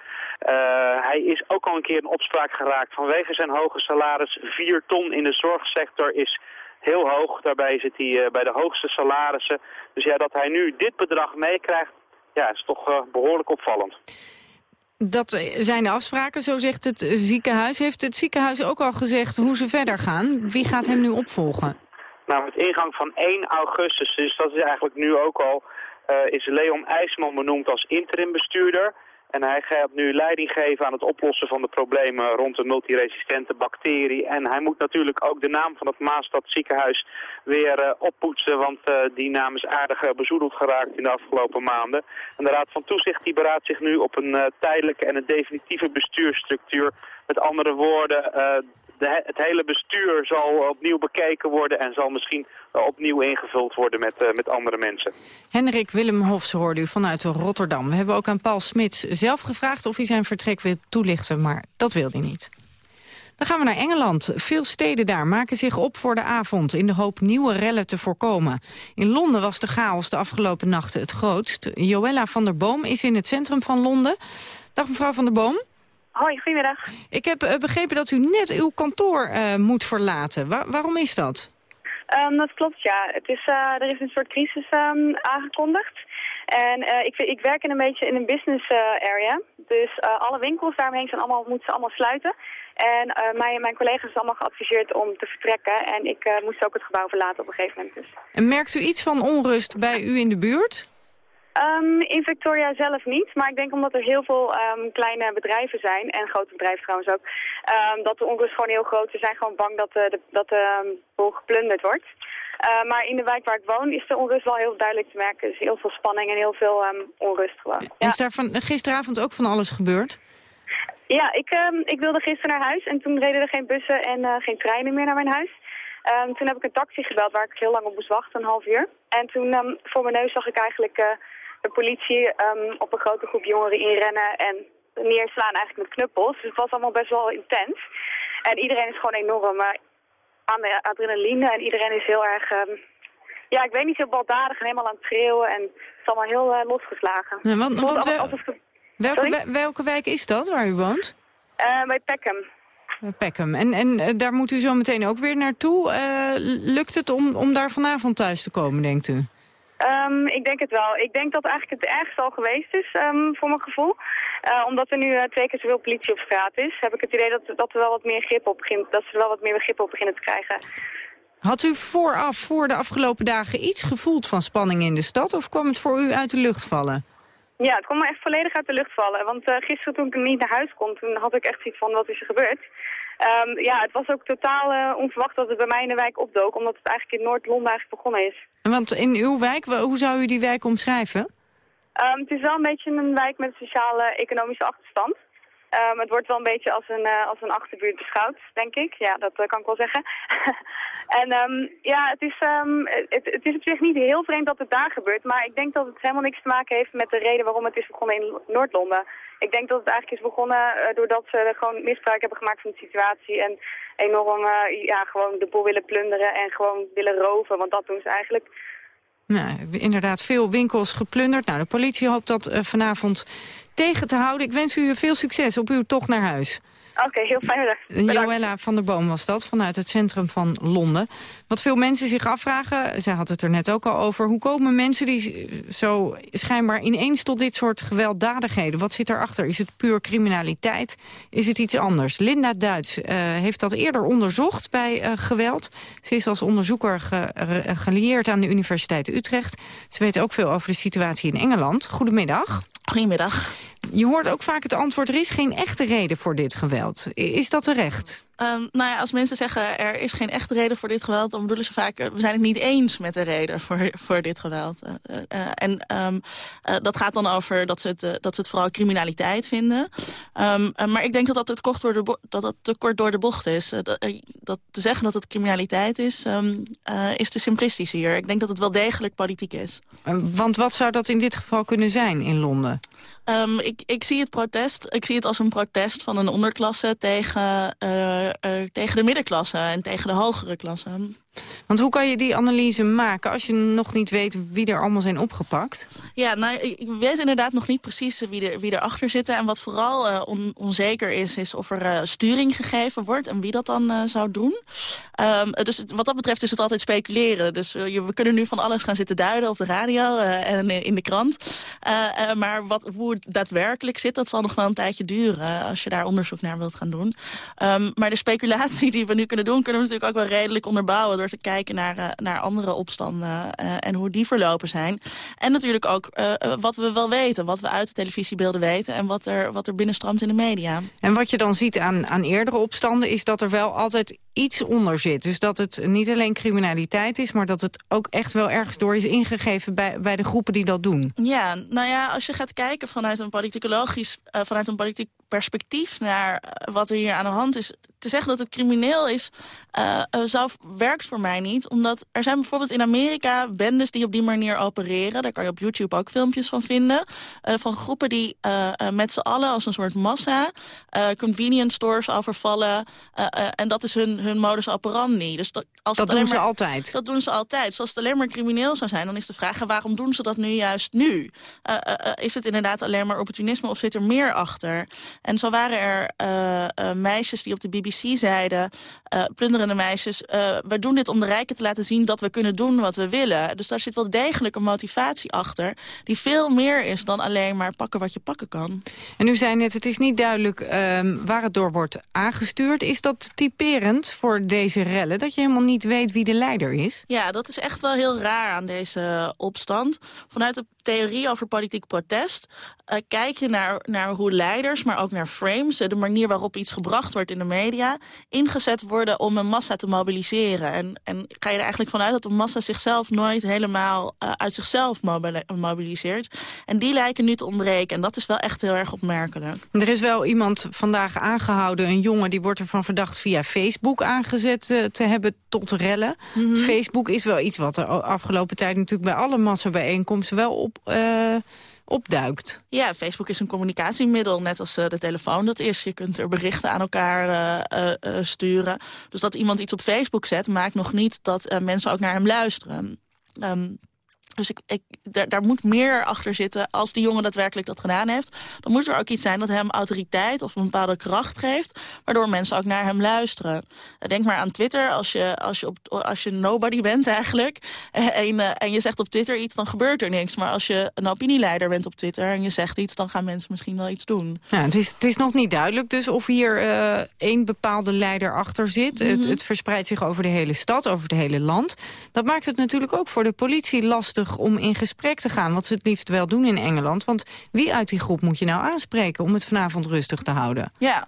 hij is ook al een keer in opspraak geraakt vanwege zijn hoge salaris. 4 ton in de zorgsector is heel hoog. Daarbij zit hij uh, bij de hoogste salarissen. Dus ja, dat hij nu dit bedrag meekrijgt, ja, is toch uh, behoorlijk opvallend. Dat zijn de afspraken, zo zegt het ziekenhuis. Heeft het ziekenhuis ook al gezegd hoe ze verder gaan? Wie gaat hem nu opvolgen? Nou, met ingang van 1 augustus, dus dat is eigenlijk nu ook al, uh, is Leon IJsman benoemd als interimbestuurder. En hij gaat nu leiding geven aan het oplossen van de problemen rond de multiresistente bacterie. En hij moet natuurlijk ook de naam van het Maastad ziekenhuis weer uh, oppoetsen, want uh, die naam is aardig uh, bezoedeld geraakt in de afgelopen maanden. En de Raad van Toezicht die beraadt zich nu op een tijdelijke en een definitieve bestuursstructuur. Met andere woorden, het hele bestuur zal opnieuw bekeken worden en zal misschien opnieuw ingevuld worden met, uh, met andere mensen. Henrik Willem Hofs hoorde u vanuit Rotterdam. We hebben ook aan Paul Smits zelf gevraagd of hij zijn vertrek wil toelichten, maar dat wil hij niet. Dan gaan we naar Engeland. Veel steden daar maken zich op voor de avond... in de hoop nieuwe rellen te voorkomen. In Londen was de chaos de afgelopen nachten het grootst. Joella van der Boom is in het centrum van Londen. Dag mevrouw van der Boom. Hoi, goedemiddag. Ik heb uh, begrepen dat u net uw kantoor uh, moet verlaten. Wa waarom is dat? Um, dat klopt, ja. Het is, uh, er is een soort crisis um, aangekondigd. En ik, ik, werk in een beetje in een business area. Dus alle winkels daaromheen zijn allemaal, moeten ze allemaal sluiten. En mij en mijn collega's zijn allemaal geadviseerd om te vertrekken. En ik moest ook het gebouw verlaten op een gegeven moment. Dus. En merkt u iets van onrust bij u in de buurt? Um, in Victoria zelf niet, maar ik denk omdat er heel veel um, kleine bedrijven zijn, en grote bedrijven trouwens ook, um, dat de onrust gewoon heel groot is. Ze zijn gewoon bang dat de, de dat de boel geplunderd wordt. Uh, maar in de wijk waar ik woon is de onrust wel heel duidelijk te merken. Er is heel veel spanning en heel veel onrust gewoon. Ja. Is daar van, gisteravond ook van alles gebeurd? Ja, ik, ik wilde gisteren naar huis en toen reden er geen bussen en uh, geen treinen meer naar mijn huis. Toen heb ik een taxi gebeld waar ik heel lang op moest wachten, een half uur. En toen voor mijn neus zag ik eigenlijk uh, de politie um, op een grote groep jongeren inrennen en neerslaan eigenlijk met knuppels. Dus het was allemaal best wel intens. En iedereen is gewoon enorm uh, aan de adrenaline en iedereen is heel erg, um, ja, ik weet niet, heel baldadig en helemaal aan het schreeuwen. En het is allemaal heel uh, losgeslagen. Ja, want, want wel, welke, welke wijk is dat waar u woont? Uh, bij Peckham. Peckham. En, en daar moet u zo meteen ook weer naartoe. Lukt het om, om daar vanavond thuis te komen, denkt u? Um, ik denk het wel. Ik denk dat eigenlijk het ergste al geweest is, um, voor mijn gevoel. Uh, omdat er nu uh, twee keer zoveel politie op straat is, heb ik het idee dat, dat er wel wat meer grip op begint, dat ze er wel wat meer begrip op beginnen te krijgen. Had u vooraf, voor de afgelopen dagen, iets gevoeld van spanning in de stad? Of kwam het voor u uit de lucht vallen? Ja, het kwam me echt volledig uit de lucht vallen. Want uh, gisteren toen ik niet naar huis kon, toen had ik echt zoiets van, wat is er gebeurd? Um, ja, het was ook totaal uh, onverwacht dat het bij mij in de wijk opdook, omdat het eigenlijk in Noord-Londen eigenlijk begonnen is. Want in uw wijk, hoe zou u die wijk omschrijven? Um, het is wel een beetje een wijk met een sociale economische achterstand. Ehm, het wordt wel een beetje als een, uh, als een achterbuurt beschouwd, denk ik. Ja, dat kan ik wel zeggen. en um, ja, het is, um, het, het, is op zich niet heel vreemd dat het daar gebeurt. Maar ik denk dat het helemaal niks te maken heeft met de reden waarom het is begonnen in Noord-Londen. Ik denk dat het eigenlijk is begonnen uh, doordat ze gewoon misbruik hebben gemaakt van de situatie. En enorm ja, gewoon de boel willen plunderen en gewoon willen roven. Want dat doen ze eigenlijk. Nou, inderdaad veel winkels geplunderd. Nou, de politie hoopt dat vanavond tegen te houden. Ik wens u veel succes op uw tocht naar huis. Oké, heel fijn. Joella van der Boom was dat, vanuit het centrum van Londen. Wat veel mensen zich afvragen, zij had het er net ook al over... hoe komen mensen die zo schijnbaar ineens tot dit soort gewelddadigheden? Wat zit erachter? Is het puur criminaliteit? Is het iets anders? Linda Duits uh, heeft dat eerder onderzocht bij uh, geweld. Ze is als onderzoeker ge gelieerd aan de Universiteit Utrecht. Ze weet ook veel over de situatie in Engeland. Goedemiddag. Goedemiddag. Je hoort ook vaak het antwoord, er is geen echte reden voor dit geweld. Is dat terecht? Um, nou ja, als mensen zeggen er is geen echte reden voor dit geweld... dan bedoelen ze vaak, we zijn het niet eens met de reden voor, voor dit geweld. Uh, uh, en uh, dat gaat dan over dat ze het, dat ze het vooral criminaliteit vinden. Um, maar ik denk dat dat, het kort door dat dat te kort door de bocht is. Dat, dat, te zeggen dat het criminaliteit is, is te simplistisch hier. Ik denk dat het wel degelijk politiek is. Want wat zou dat in dit geval kunnen zijn in Londen? Um, ik, ik zie het protest. Ik zie het als een protest van een onderklasse tegen, uh, uh, tegen de middenklasse en tegen de hogere klasse. Want hoe kan je die analyse maken als je nog niet weet wie er allemaal zijn opgepakt? Ja, nou, ik weet inderdaad nog niet precies wie, er, wie erachter zit. En wat vooral on, onzeker is, is of er uh, sturing gegeven wordt en wie dat dan uh, zou doen. Um, dus wat dat betreft is het altijd speculeren. Dus we kunnen nu van alles gaan zitten duiden op de radio en in de krant. maar wat, hoe het daadwerkelijk zit, dat zal nog wel een tijdje duren als je daar onderzoek naar wilt gaan doen. Um, maar de speculatie die we nu kunnen doen, kunnen we natuurlijk ook wel redelijk onderbouwen te kijken naar, uh, naar andere opstanden uh, en hoe die verlopen zijn. En natuurlijk ook uh, wat we wel weten, wat we uit de televisiebeelden weten... en wat er, wat er binnenstroomt in de media. En wat je dan ziet aan, aan eerdere opstanden is dat er wel altijd iets onder zit. Dus dat het niet alleen criminaliteit is... maar dat het ook echt wel ergens door is ingegeven bij, bij de groepen die dat doen. Ja, nou ja, als je gaat kijken vanuit een politicologisch... Uh, vanuit een politiek perspectief naar wat er hier aan de hand is... te zeggen dat het crimineel is, uh, zou, werkt voor mij niet. Omdat er zijn bijvoorbeeld in Amerika bendes die op die manier opereren. Daar kan je op YouTube ook filmpjes van vinden. Uh, van groepen die met z'n allen als een soort massa... convenience stores overvallen. en dat is hun, hun modus operandi. Dus dat, als dat doen maar, ze altijd? Dat doen ze altijd. Dus als het alleen maar crimineel zou zijn... dan is de vraag, waarom doen ze dat nu juist nu? is het inderdaad alleen maar opportunisme of zit er meer achter? En zo waren er uh, uh, meisjes die op de BBC zeiden... Uh, plunderende meisjes, we doen dit om de rijken te laten zien... dat we kunnen doen wat we willen. Dus daar zit wel degelijk een motivatie achter... die veel meer is dan alleen maar pakken wat je pakken kan. En u zei net, het is niet duidelijk ehm, waar het door wordt aangestuurd. Is dat typerend voor deze rellen? Dat je helemaal niet weet wie de leider is? Ja, dat is echt wel heel raar aan deze opstand. Vanuit de theorie over politiek protest... kijk je naar, naar hoe leiders, maar ook naar frames, de manier waarop iets gebracht wordt in de media, ingezet worden om een massa te mobiliseren. En, en ga je er eigenlijk vanuit dat de massa zichzelf nooit helemaal uh, uit zichzelf mobiliseert. En die lijken nu te ontbreken. En dat is wel echt heel erg opmerkelijk. Er is wel iemand vandaag aangehouden, een jongen, die wordt ervan verdacht via Facebook aangezet uh, te hebben tot rellen. Mm -hmm. Facebook is wel iets wat de afgelopen tijd natuurlijk bij alle massabijeenkomsten wel op... Uh, opduikt. Ja, Facebook is een communicatiemiddel, net als uh, de telefoon dat is. Je kunt er berichten aan elkaar uh, sturen. Dus dat iemand iets op Facebook zet, maakt nog niet dat mensen ook naar hem luisteren. Um, dus ik, ik, daar, daar, moet meer achter zitten als die jongen daadwerkelijk dat gedaan heeft. Dan moet er ook iets zijn dat hem autoriteit of een bepaalde kracht geeft... waardoor mensen ook naar hem luisteren. Denk maar aan Twitter. Als je, als je, op, als je nobody bent eigenlijk en, en je zegt op Twitter iets, dan gebeurt er niks. Maar als je een opinieleider bent op Twitter en je zegt iets... dan gaan mensen misschien wel iets doen. Ja, het, is, het is nog niet duidelijk dus of hier uh, één bepaalde leider achter zit. Mm -hmm. het, het verspreidt zich over de hele stad, over het hele land. Dat maakt het natuurlijk ook voor de politie om in gesprek te gaan. Wat ze het liefst wel doen in Engeland. Want wie uit die groep moet je nou aanspreken om het vanavond rustig te houden? Ja,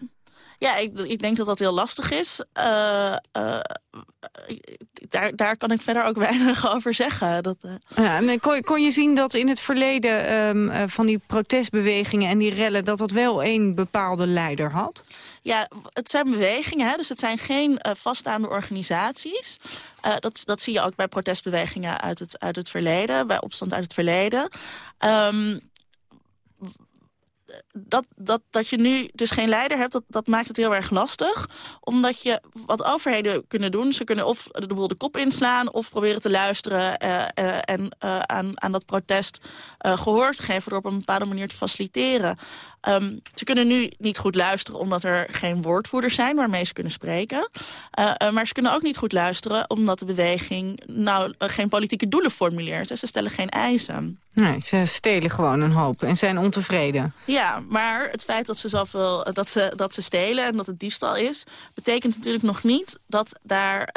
Ja, ik, ik denk dat dat heel lastig is. Uh, uh, daar, daar kan ik verder ook weinig over zeggen. Dat, uh... ja, kon, kon, je zien dat in het verleden um, van die protestbewegingen en die rellen... dat dat wel één bepaalde leider had? Ja, het zijn bewegingen, hè, dus het zijn geen vaststaande organisaties. dat, dat zie je ook bij protestbewegingen uit het, uit het verleden, bij opstand uit het verleden. Um, dat, dat, dat je nu dus geen leider hebt, dat, dat maakt het heel erg lastig. Omdat je wat overheden kunnen doen, ze kunnen of de boel de kop inslaan... of proberen te luisteren uh, uh, en uh, aan, aan dat protest gehoor te geven... door op een bepaalde manier te faciliteren. Um, ze kunnen nu niet goed luisteren omdat er geen woordvoerders zijn waarmee ze kunnen spreken. Maar ze kunnen ook niet goed luisteren omdat de beweging nou geen politieke doelen formuleert. Ze stellen geen eisen. Nee, ze stelen gewoon een hoop en zijn ontevreden. Ja, maar het feit dat ze, zoveel, dat ze, dat ze stelen en dat het diefstal is... betekent natuurlijk nog niet dat daar,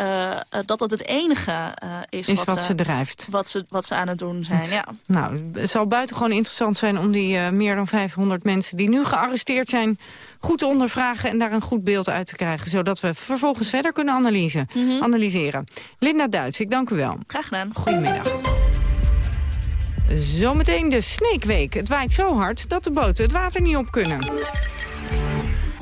dat, dat het enige is, is wat, wat ze, drijft. Wat ze, wat ze aan het doen zijn, ja. Nou, het zal buitengewoon interessant zijn om die meer dan 500 mensen die nu gearresteerd zijn goed te ondervragen en daar een goed beeld uit te krijgen. Zodat we vervolgens verder kunnen analyse, mm -hmm. analyseren. Linda Duits, ik dank u wel. Graag gedaan. Goedemiddag. Zometeen de Sneekweek. Het waait zo hard dat de boten het water niet op kunnen.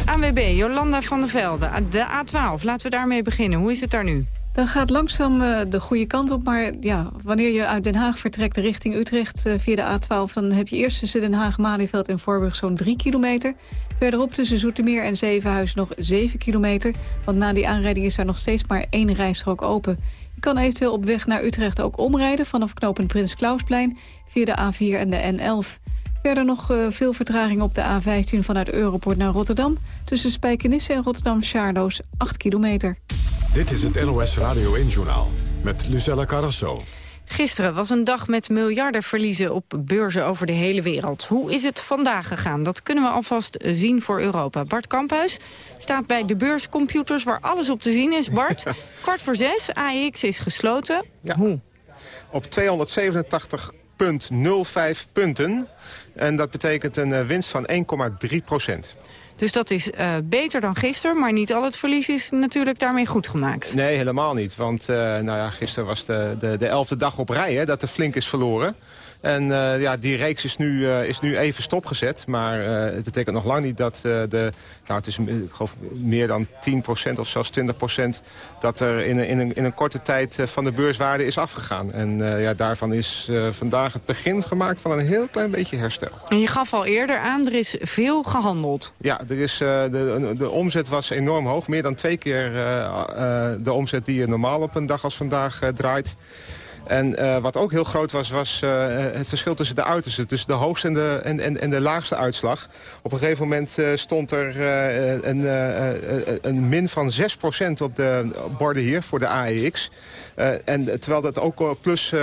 ANWB, Jolanda van der Velde, de A12. Laten we daarmee beginnen. Hoe is het daar nu? Dan gaat langzaam uh, de goede kant op. Maar ja, wanneer je uit Den Haag vertrekt richting Utrecht uh, via de A12... dan heb je eerst tussen Den Haag, Malieveld en Voorburg zo'n 3 kilometer. Verderop tussen Zoetermeer en Zevenhuizen nog 7 kilometer. Want na die aanrijding is daar nog steeds maar één rijstrook open. Je kan eventueel op weg naar Utrecht ook omrijden... vanaf knooppunt Prins Klausplein via de A4 en de N11. Verder nog uh, veel vertraging op de A15 vanuit Europort naar Rotterdam. Tussen Spijkenisse en Rotterdam-Charloes 8 kilometer. Dit is het NOS Radio 1-journaal met Lucella Carrasso. Gisteren was een dag met miljardenverliezen op beurzen over de hele wereld. Hoe is het vandaag gegaan? Dat kunnen we alvast zien voor Europa. Bart Kamphuis staat bij de beurscomputers waar alles op te zien is. Bart, kwart voor zes, AEX is gesloten. Ja. Hoe? Op 287,05 punten. En dat betekent een uh, winst van 1,3 procent. Dus dat is uh, beter dan gisteren, maar niet al het verlies is natuurlijk daarmee goed gemaakt. Nee, helemaal niet. Want uh, nou ja, gisteren was de, de, de elfde dag op rij hè, dat er flink is verloren. En uh, ja, die reeks is nu, uh, is nu even stopgezet. Maar uh, het betekent nog lang niet dat de... Nou, het is ik geloof meer dan 10% of zelfs 20% dat er in, in, een, in een korte tijd van de beurswaarde is afgegaan. En ja, daarvan is vandaag het begin gemaakt van een heel klein beetje herstel. En je gaf al eerder aan, er is veel gehandeld. Ja, er is, de, de, de omzet was enorm hoog. Meer dan twee keer de omzet die je normaal op een dag als vandaag draait. En uh, wat ook heel groot was, was uh, het verschil tussen de uitersten. Tussen de hoogste en de, en, en, de laagste uitslag. Op een gegeven moment uh, stond er een, een min van 6% op de borden hier voor de AEX. en terwijl dat ook plus 1,4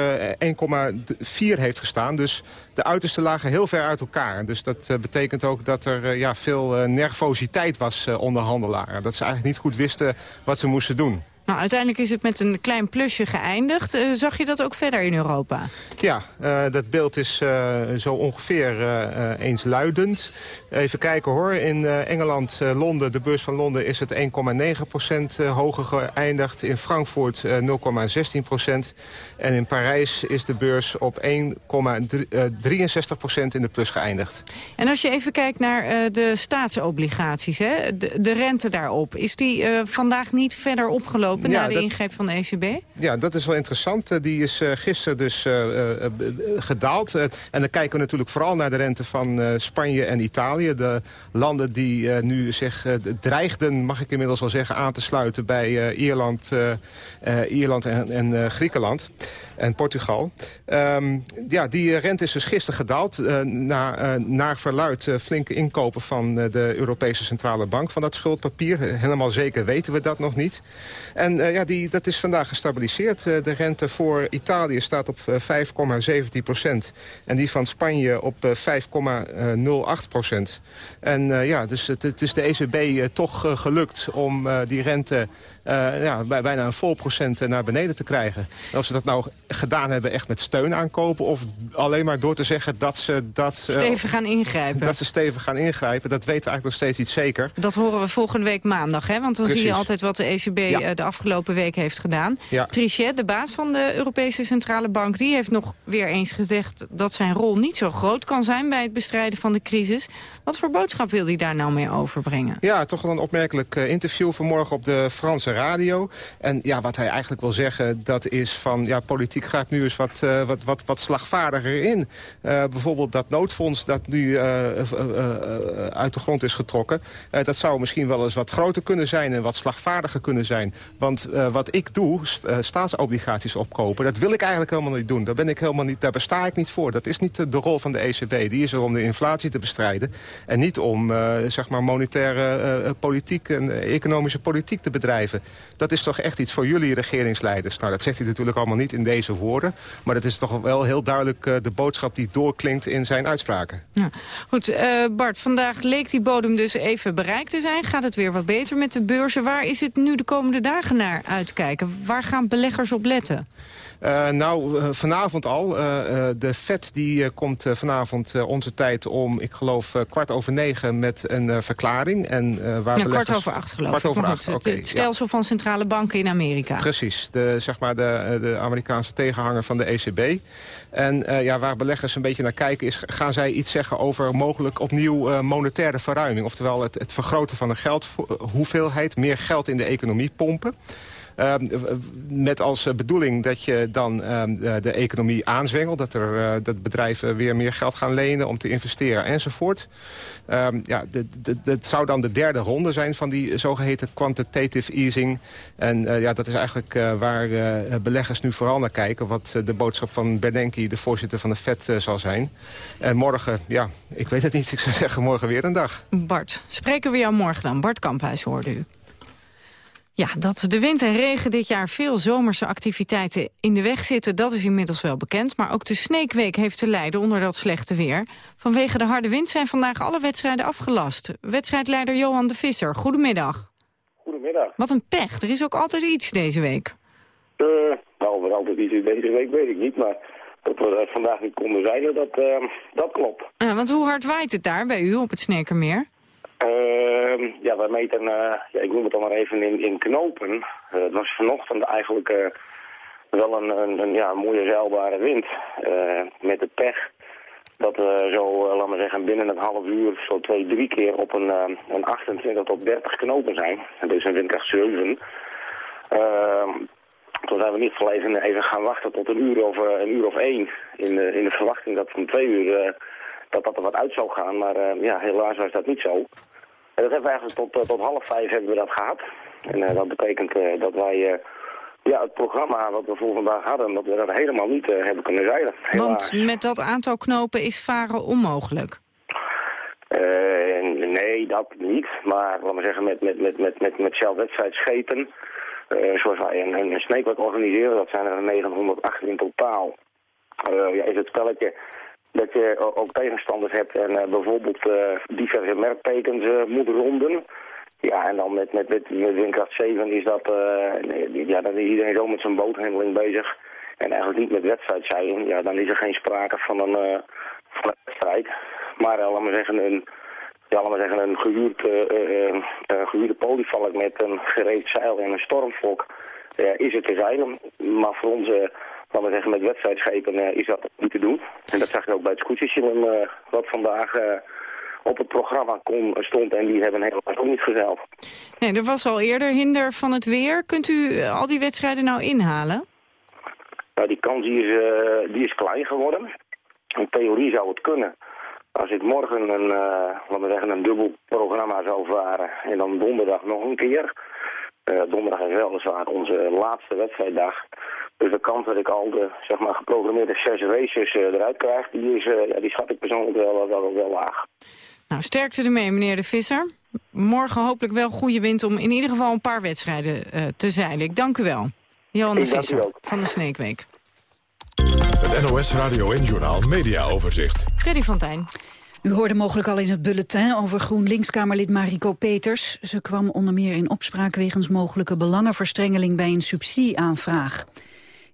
heeft gestaan. Dus de uitersten lagen heel ver uit elkaar. Dus dat betekent ook dat er ja, veel nervositeit was onder handelaren. Dat ze eigenlijk niet goed wisten wat ze moesten doen. Nou, uiteindelijk is het met een klein plusje geëindigd. Uh, zag je dat ook verder in Europa? Ja, uh, dat beeld is uh, zo ongeveer eensluidend. Even kijken hoor. In Engeland, Londen, de beurs van Londen is het 1,9% hoger geëindigd. In Frankfurt 0,16%. En in Parijs is de beurs op 1,63% in de plus geëindigd. En als je even kijkt naar de staatsobligaties, hè, de, de rente daarop... is die vandaag niet verder opgelopen? Ja, na de dat, ingreep van de ECB? Ja, dat is wel interessant. Die is uh, gisteren dus uh, uh, gedaald. en dan kijken we natuurlijk vooral naar de rente van Spanje en Italië. De landen die nu zich dreigden, mag ik inmiddels wel zeggen, aan te sluiten bij Ierland, Ierland en, en Griekenland en Portugal. Um, ja, die rente is dus gisteren gedaald. na, naar verluid flinke inkopen van de Europese Centrale Bank van dat schuldpapier. Helemaal zeker weten we dat nog niet. En uh, ja, die, dat is vandaag gestabiliseerd. Uh, de rente voor Italië staat op uh, 5,17 procent. En die van Spanje op 5,08 procent. En ja, dus het, het, is de ECB toch gelukt om die rente uh, ja, bij, bijna een vol procent naar beneden te krijgen. En of ze dat nou gedaan hebben echt met steun aankopen... of alleen maar door te zeggen dat ze... Dat, stevig gaan ingrijpen. Dat ze stevig gaan ingrijpen, dat weten we eigenlijk nog steeds niet zeker. Dat horen we volgende week maandag, hè? Want dan zie je altijd wat de ECB de afgelopen week heeft gedaan. Ja. Trichet, de baas van de Europese Centrale Bank... die heeft nog weer eens gezegd dat zijn rol niet zo groot kan zijn... bij het bestrijden van de crisis. Wat voor boodschap wil hij daar nou mee overbrengen? Ja, toch wel een opmerkelijk interview vanmorgen op de Franse radio. En ja, wat hij eigenlijk wil zeggen, dat is van... ja, politiek gaat nu eens wat, uh, wat, wat, wat slagvaardiger in. Uh, bijvoorbeeld dat noodfonds dat nu uh, uit de grond is getrokken... dat zou misschien wel eens wat groter kunnen zijn en wat slagvaardiger kunnen zijn. Want wat ik doe, staatsobligaties opkopen... dat wil ik eigenlijk helemaal niet doen. Daar, ben ik helemaal niet, daar besta ik niet voor. Dat is niet de rol van de ECB. Die is er om de inflatie te bestrijden. En niet om zeg maar monetaire politiek en economische politiek te bedrijven. Dat is toch echt iets voor jullie regeringsleiders. Nou, dat zegt hij natuurlijk allemaal niet in deze woorden. Maar dat is toch wel heel duidelijk uh, de boodschap die doorklinkt in zijn uitspraken. Ja. Goed, uh, Bart, vandaag leek die bodem dus even bereikt te zijn. Gaat het weer wat beter met de beurzen? Waar is het nu de komende dagen naar uitkijken? Waar gaan beleggers op letten? Uh, nou, uh, vanavond al. Uh, de FED die komt vanavond onze tijd om, ik geloof, kwart over negen met een verklaring. En, waar ja, kwart over acht geloof kwart over acht, okay, Het stelsel van centrale banken in Amerika. Precies, de, zeg maar de, de Amerikaanse tegenhanger van de ECB. En ja, waar beleggers een beetje naar kijken is, gaan zij iets zeggen over mogelijk opnieuw monetaire verruiming. Oftewel het, het vergroten van de geldhoeveelheid, meer geld in de economie pompen. Ehm, met als eh, bedoeling dat je dan ehm, de economie aanzwengelt. Dat, er, dat bedrijven weer meer geld gaan lenen om te investeren enzovoort. Um, ja, dat zou dan de derde ronde zijn van die zogeheten quantitative easing. En ja, dat is eigenlijk waar beleggers nu vooral naar kijken. Wat de boodschap van Bernanke, de voorzitter van de FED, zal zijn. En morgen, ja, ik weet het niet. Ik zou zeggen morgen weer een dag. Bart, spreken we jou morgen dan. Bart Kamphuis hoorde u. Ja, dat de wind en regen dit jaar veel zomerse activiteiten in de weg zitten... dat is inmiddels wel bekend. Maar ook de Sneekweek heeft te lijden onder dat slechte weer. Vanwege de harde wind zijn vandaag alle wedstrijden afgelast. Wedstrijdleider Johan de Visser, goedemiddag. Goedemiddag. Wat een pech, er is ook altijd iets deze week. Uh, nou, wat altijd iets is deze week weet ik niet, maar... Dat we dat vandaag niet konden zijn, dat, uh, dat klopt. Ja, want hoe hard waait het daar bij u op het Snekermeer? Uh, ja, wij meten, uh, ja, ik noem het dan maar even in, in knopen. Uh, het was vanochtend eigenlijk uh, wel een, een, een, ja, mooie zeilbare wind. met de pech dat we zo, laten we zeggen, binnen een half uur zo twee, drie keer op een, een 28 tot 30 knopen zijn. En dat is een windkracht 7. Ehm, toen zijn we niet even, even gaan wachten tot een uur of, een uur of één. In de, in de verwachting dat van twee uur dat dat er wat uit zou gaan. Maar ja, helaas was dat niet zo. En dat hebben we eigenlijk tot, eh, tot half vijf hebben we dat gehad. En uh, dat betekent dat wij ja, het programma wat we voor vandaag hadden, dat we dat helemaal niet hebben kunnen zeilen. Want met dat aantal knopen is varen onmogelijk? nee, dat niet. Maar laten we zeggen, met, met, met, met, met, met zoals wij een, een organiseren, dat zijn er 908 in totaal. ja, is het spelletje dat je ook tegenstanders hebt en uh, bijvoorbeeld uh, diverse merktekens uh, moet ronden. Ja, en dan met, met, met, met windkracht 7 is dat, ja, dan is iedereen zo met zijn boothandeling bezig. En eigenlijk niet met wedstrijdzeilen. Ja, dan is er geen sprake van een, van een wedstrijd. Maar we zeggen, een, ja, laten we zeggen, een gehuurd, gehuurde polyvalk met een gereed zeil en een stormvlok is het te zeilen. Maar voor onze laten we zeggen, met wedstrijdschepen uh, is dat niet te doen. En dat zag je ook bij het scootjeshillen uh, wat vandaag uh, op het programma kon, stond. En die hebben helaas ook niet gezeild. Nee, er was al eerder hinder van het weer. Kunt u al die wedstrijden nou inhalen? Nou, die kans die is, die is klein geworden. In theorie zou het kunnen. Als ik morgen een, laten we zeggen, een dubbel programma zou varen en dan donderdag nog een keer... donderdag is weliswaar onze laatste wedstrijddag. Dus de kans dat ik al de zeg maar, geprogrammeerde zes races uh, eruit krijg, die, is, uh, ja, die schat ik persoonlijk wel, wel, wel laag. Nou, sterkte ermee, meneer De Visser. Morgen hopelijk wel goede wind om in ieder geval een paar wedstrijden uh, te zeilen. Ik dank u wel. Johan De Visser van de Sneekweek. Het NOS Radio en Journal Media Overzicht. Freddy van Tijn. U hoorde mogelijk al in het bulletin over GroenLinks-Kamerlid Mariko Peters. Ze kwam onder meer in opspraak wegens mogelijke belangenverstrengeling bij een subsidieaanvraag.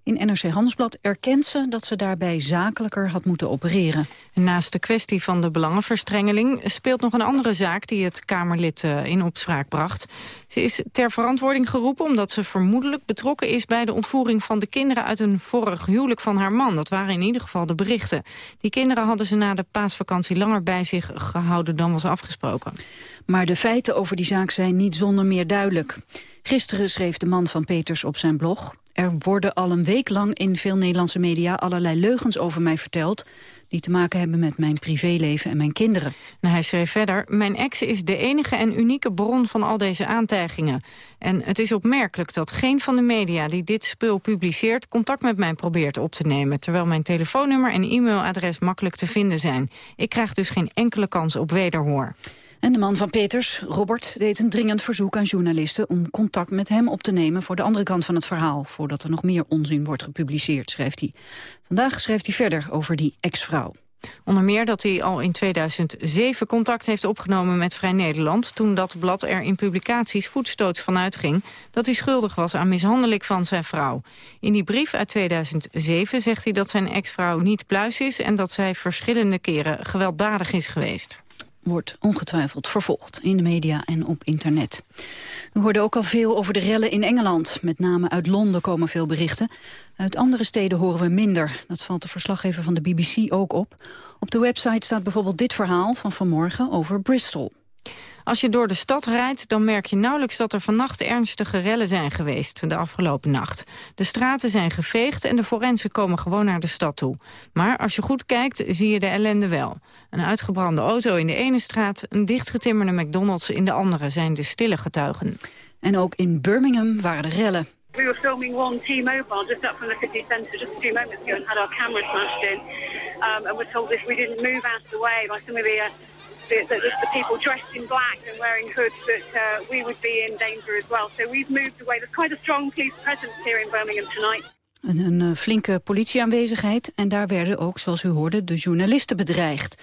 In NRC Handelsblad erkent ze dat ze daarbij zakelijker had moeten opereren. Naast de kwestie van de belangenverstrengeling speelt nog een andere zaak die het Kamerlid eh, in opspraak bracht. Ze is ter verantwoording geroepen omdat ze vermoedelijk betrokken is bij de ontvoering van de kinderen uit een vorig huwelijk van haar man. Dat waren in ieder geval de berichten. Die kinderen hadden ze na de paasvakantie langer bij zich gehouden dan was afgesproken. Maar de feiten over die zaak zijn niet zonder meer duidelijk. Gisteren schreef de man van Peters op zijn blog... Er worden al een week lang in veel Nederlandse media allerlei leugens over mij verteld die te maken hebben met mijn privéleven en mijn kinderen. Nou, hij schreef verder, mijn ex is de enige en unieke bron van al deze aantijgingen. En het is opmerkelijk dat geen van de media die dit spul publiceert... contact met mij probeert op te nemen... terwijl mijn telefoonnummer en e-mailadres makkelijk te vinden zijn. Ik krijg dus geen enkele kans op wederhoor. En de man van Peters, Robert, deed een dringend verzoek aan journalisten om contact met hem op te nemen voor de andere kant van het verhaal, voordat er nog meer onzin wordt gepubliceerd, schrijft hij. Vandaag schrijft hij verder over die ex-vrouw. Onder meer dat hij al in 2007 contact heeft opgenomen met Vrij Nederland... toen dat blad er in publicaties voetstoots van uitging... dat hij schuldig was aan mishandeling van zijn vrouw. In die brief uit 2007 zegt hij dat zijn ex-vrouw niet pluis is... en dat zij verschillende keren gewelddadig is geweest wordt ongetwijfeld vervolgd in de media en op internet. We hoorden ook al veel over de rellen in Engeland. Met name uit Londen komen veel berichten. Uit andere steden horen we minder. Dat valt de verslaggever van de BBC ook op. Op de website staat bijvoorbeeld dit verhaal van vanmorgen over Bristol. Als je door de stad rijdt, dan merk je nauwelijks dat er vannacht ernstige rellen zijn geweest de afgelopen nacht. De straten zijn geveegd en de forensen komen gewoon naar de stad toe. Maar als je goed kijkt, zie je de ellende wel. Een uitgebrande auto in de ene straat, een dichtgetimmerde McDonald's in de andere zijn de stille getuigen. En ook in Birmingham waren er rellen. We were filming one T-Mobile just up from the city centre just a few moments ago and had our camera smashed in. Um, and we're told if we didn't move out of the way by some of the the, the, people dressed in black and wearing hoods that uh, we would be in danger as well. So we've moved away. There's quite a strong police presence here in Birmingham tonight. Een, een uh, flinke politieaanwezigheid en daar werden ook, zoals u hoorde, de journalisten bedreigd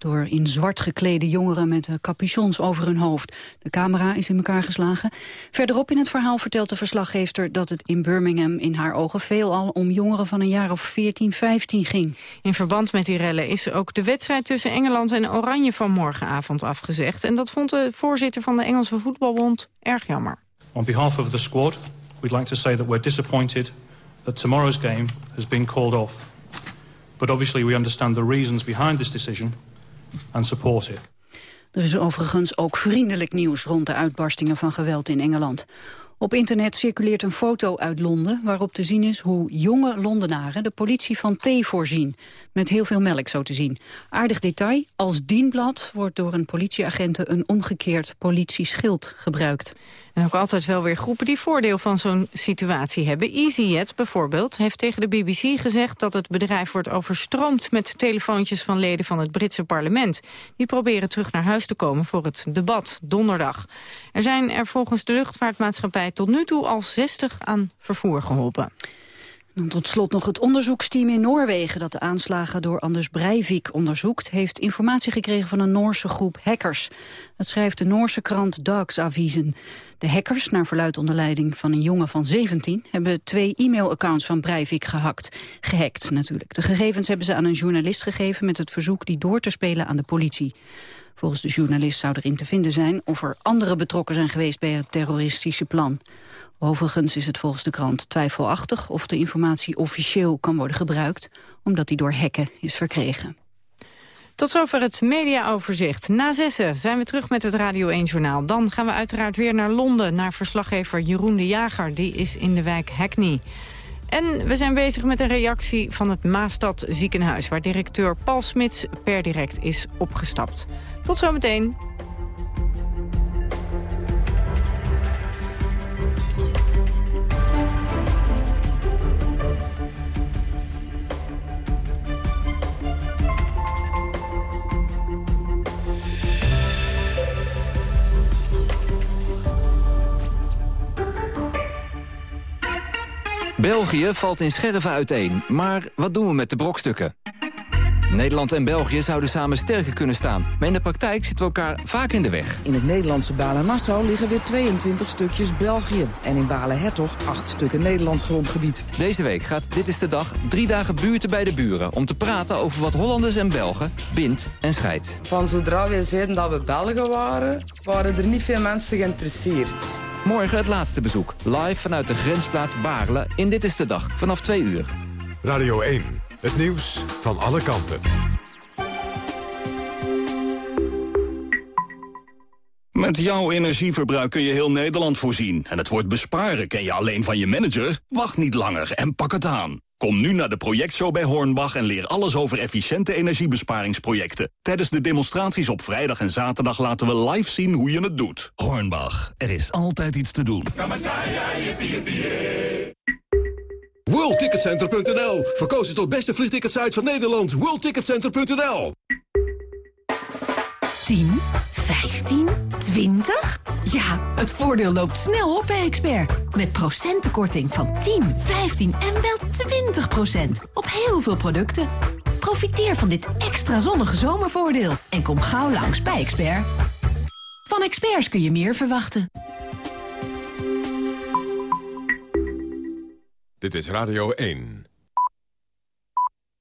door in zwart geklede jongeren met capuchons over hun hoofd. De camera is in elkaar geslagen. Verderop in het verhaal vertelt de verslaggever dat het in Birmingham in haar ogen veelal om jongeren van een jaar of 14, 15 ging. In verband met die rellen is ook de wedstrijd tussen Engeland en Oranje van morgenavond afgezegd. En dat vond de voorzitter van de Engelse voetbalbond erg jammer. On behalf of the squad, we'd like to say that we're disappointed that tomorrow's game has been called off. But obviously we understand the reasons behind this decision and support it. Er is overigens ook vriendelijk nieuws rond de uitbarstingen van geweld in Engeland. Op internet circuleert een foto uit Londen waarop te zien is hoe jonge Londenaren de politie van thee voorzien. Met heel veel melk zo te zien. Aardig detail, als dienblad wordt door een politieagenten een omgekeerd politieschild gebruikt. En ook altijd wel weer groepen die voordeel van zo'n situatie hebben. EasyJet bijvoorbeeld heeft tegen de BBC gezegd dat het bedrijf wordt overstroomd met telefoontjes van leden van het Britse parlement. Die proberen terug naar huis te komen voor het debat donderdag. Er zijn er volgens de luchtvaartmaatschappij tot nu toe al 60 aan vervoer geholpen. tot slot nog het onderzoeksteam in Noorwegen... dat de aanslagen door Anders Breivik onderzoekt... heeft informatie gekregen van een Noorse groep hackers. Dat schrijft de Noorse krant Dagsavisen. De hackers, naar verluid onder leiding van een jongen van 17... hebben twee e-mailaccounts van Breivik gehackt. Gehackt natuurlijk. De gegevens hebben ze aan een journalist gegeven... met het verzoek die door te spelen aan de politie. Volgens de journalist zou erin te vinden zijn of er anderen betrokken zijn geweest bij het terroristische plan. Overigens is het volgens de krant twijfelachtig of de informatie officieel kan worden gebruikt, omdat die door hacken is verkregen. Tot zover het mediaoverzicht. Na zessen zijn we terug met het Radio 1-journaal. Dan gaan we uiteraard weer naar Londen, naar verslaggever Jeroen de Jager. Die is in de wijk Hackney. En we zijn bezig met een reactie van het Maastad ziekenhuis... waar directeur Paul Smits per direct is opgestapt. Tot zometeen. België valt in scherven uiteen, maar wat doen we met de brokstukken? Nederland en België zouden samen sterker kunnen staan. Maar in de praktijk zitten we elkaar vaak in de weg. In het Nederlandse Balen-Nassau liggen weer 22 stukjes België. En in Balen-Hertog 8 stukken Nederlands grondgebied. Deze week gaat Dit is de Dag drie dagen buurten bij de buren... om te praten over wat Hollanders en Belgen bindt en scheidt. Van zodra wij zeiden dat we Belgen waren, waren er niet veel mensen geïnteresseerd. Morgen het laatste bezoek. Live vanuit de grensplaats Baarle in Dit is de Dag. Vanaf 2 uur. Radio 1. Het nieuws van alle kanten. Met jouw energieverbruik kun je heel Nederland voorzien. En het woord besparen ken je alleen van je manager? Wacht niet langer en pak het aan. Kom nu naar de projectshow bij Hornbach en leer alles over efficiënte energiebesparingsprojecten. Tijdens de demonstraties op vrijdag en zaterdag laten we live zien hoe je het doet. Hornbach, er is altijd iets te doen. WorldTicketCenter.nl Verkozen tot beste vliegticketsite van Nederland. WorldTicketCenter.nl 10, 15, 20? Ja, het voordeel loopt snel op bij Expert. Met procentenkorting van 10, 15 en wel 20 procent. Op heel veel producten. Profiteer van dit extra zonnige zomervoordeel. En kom gauw langs bij Expert. Van experts kun je meer verwachten. Dit is Radio 1.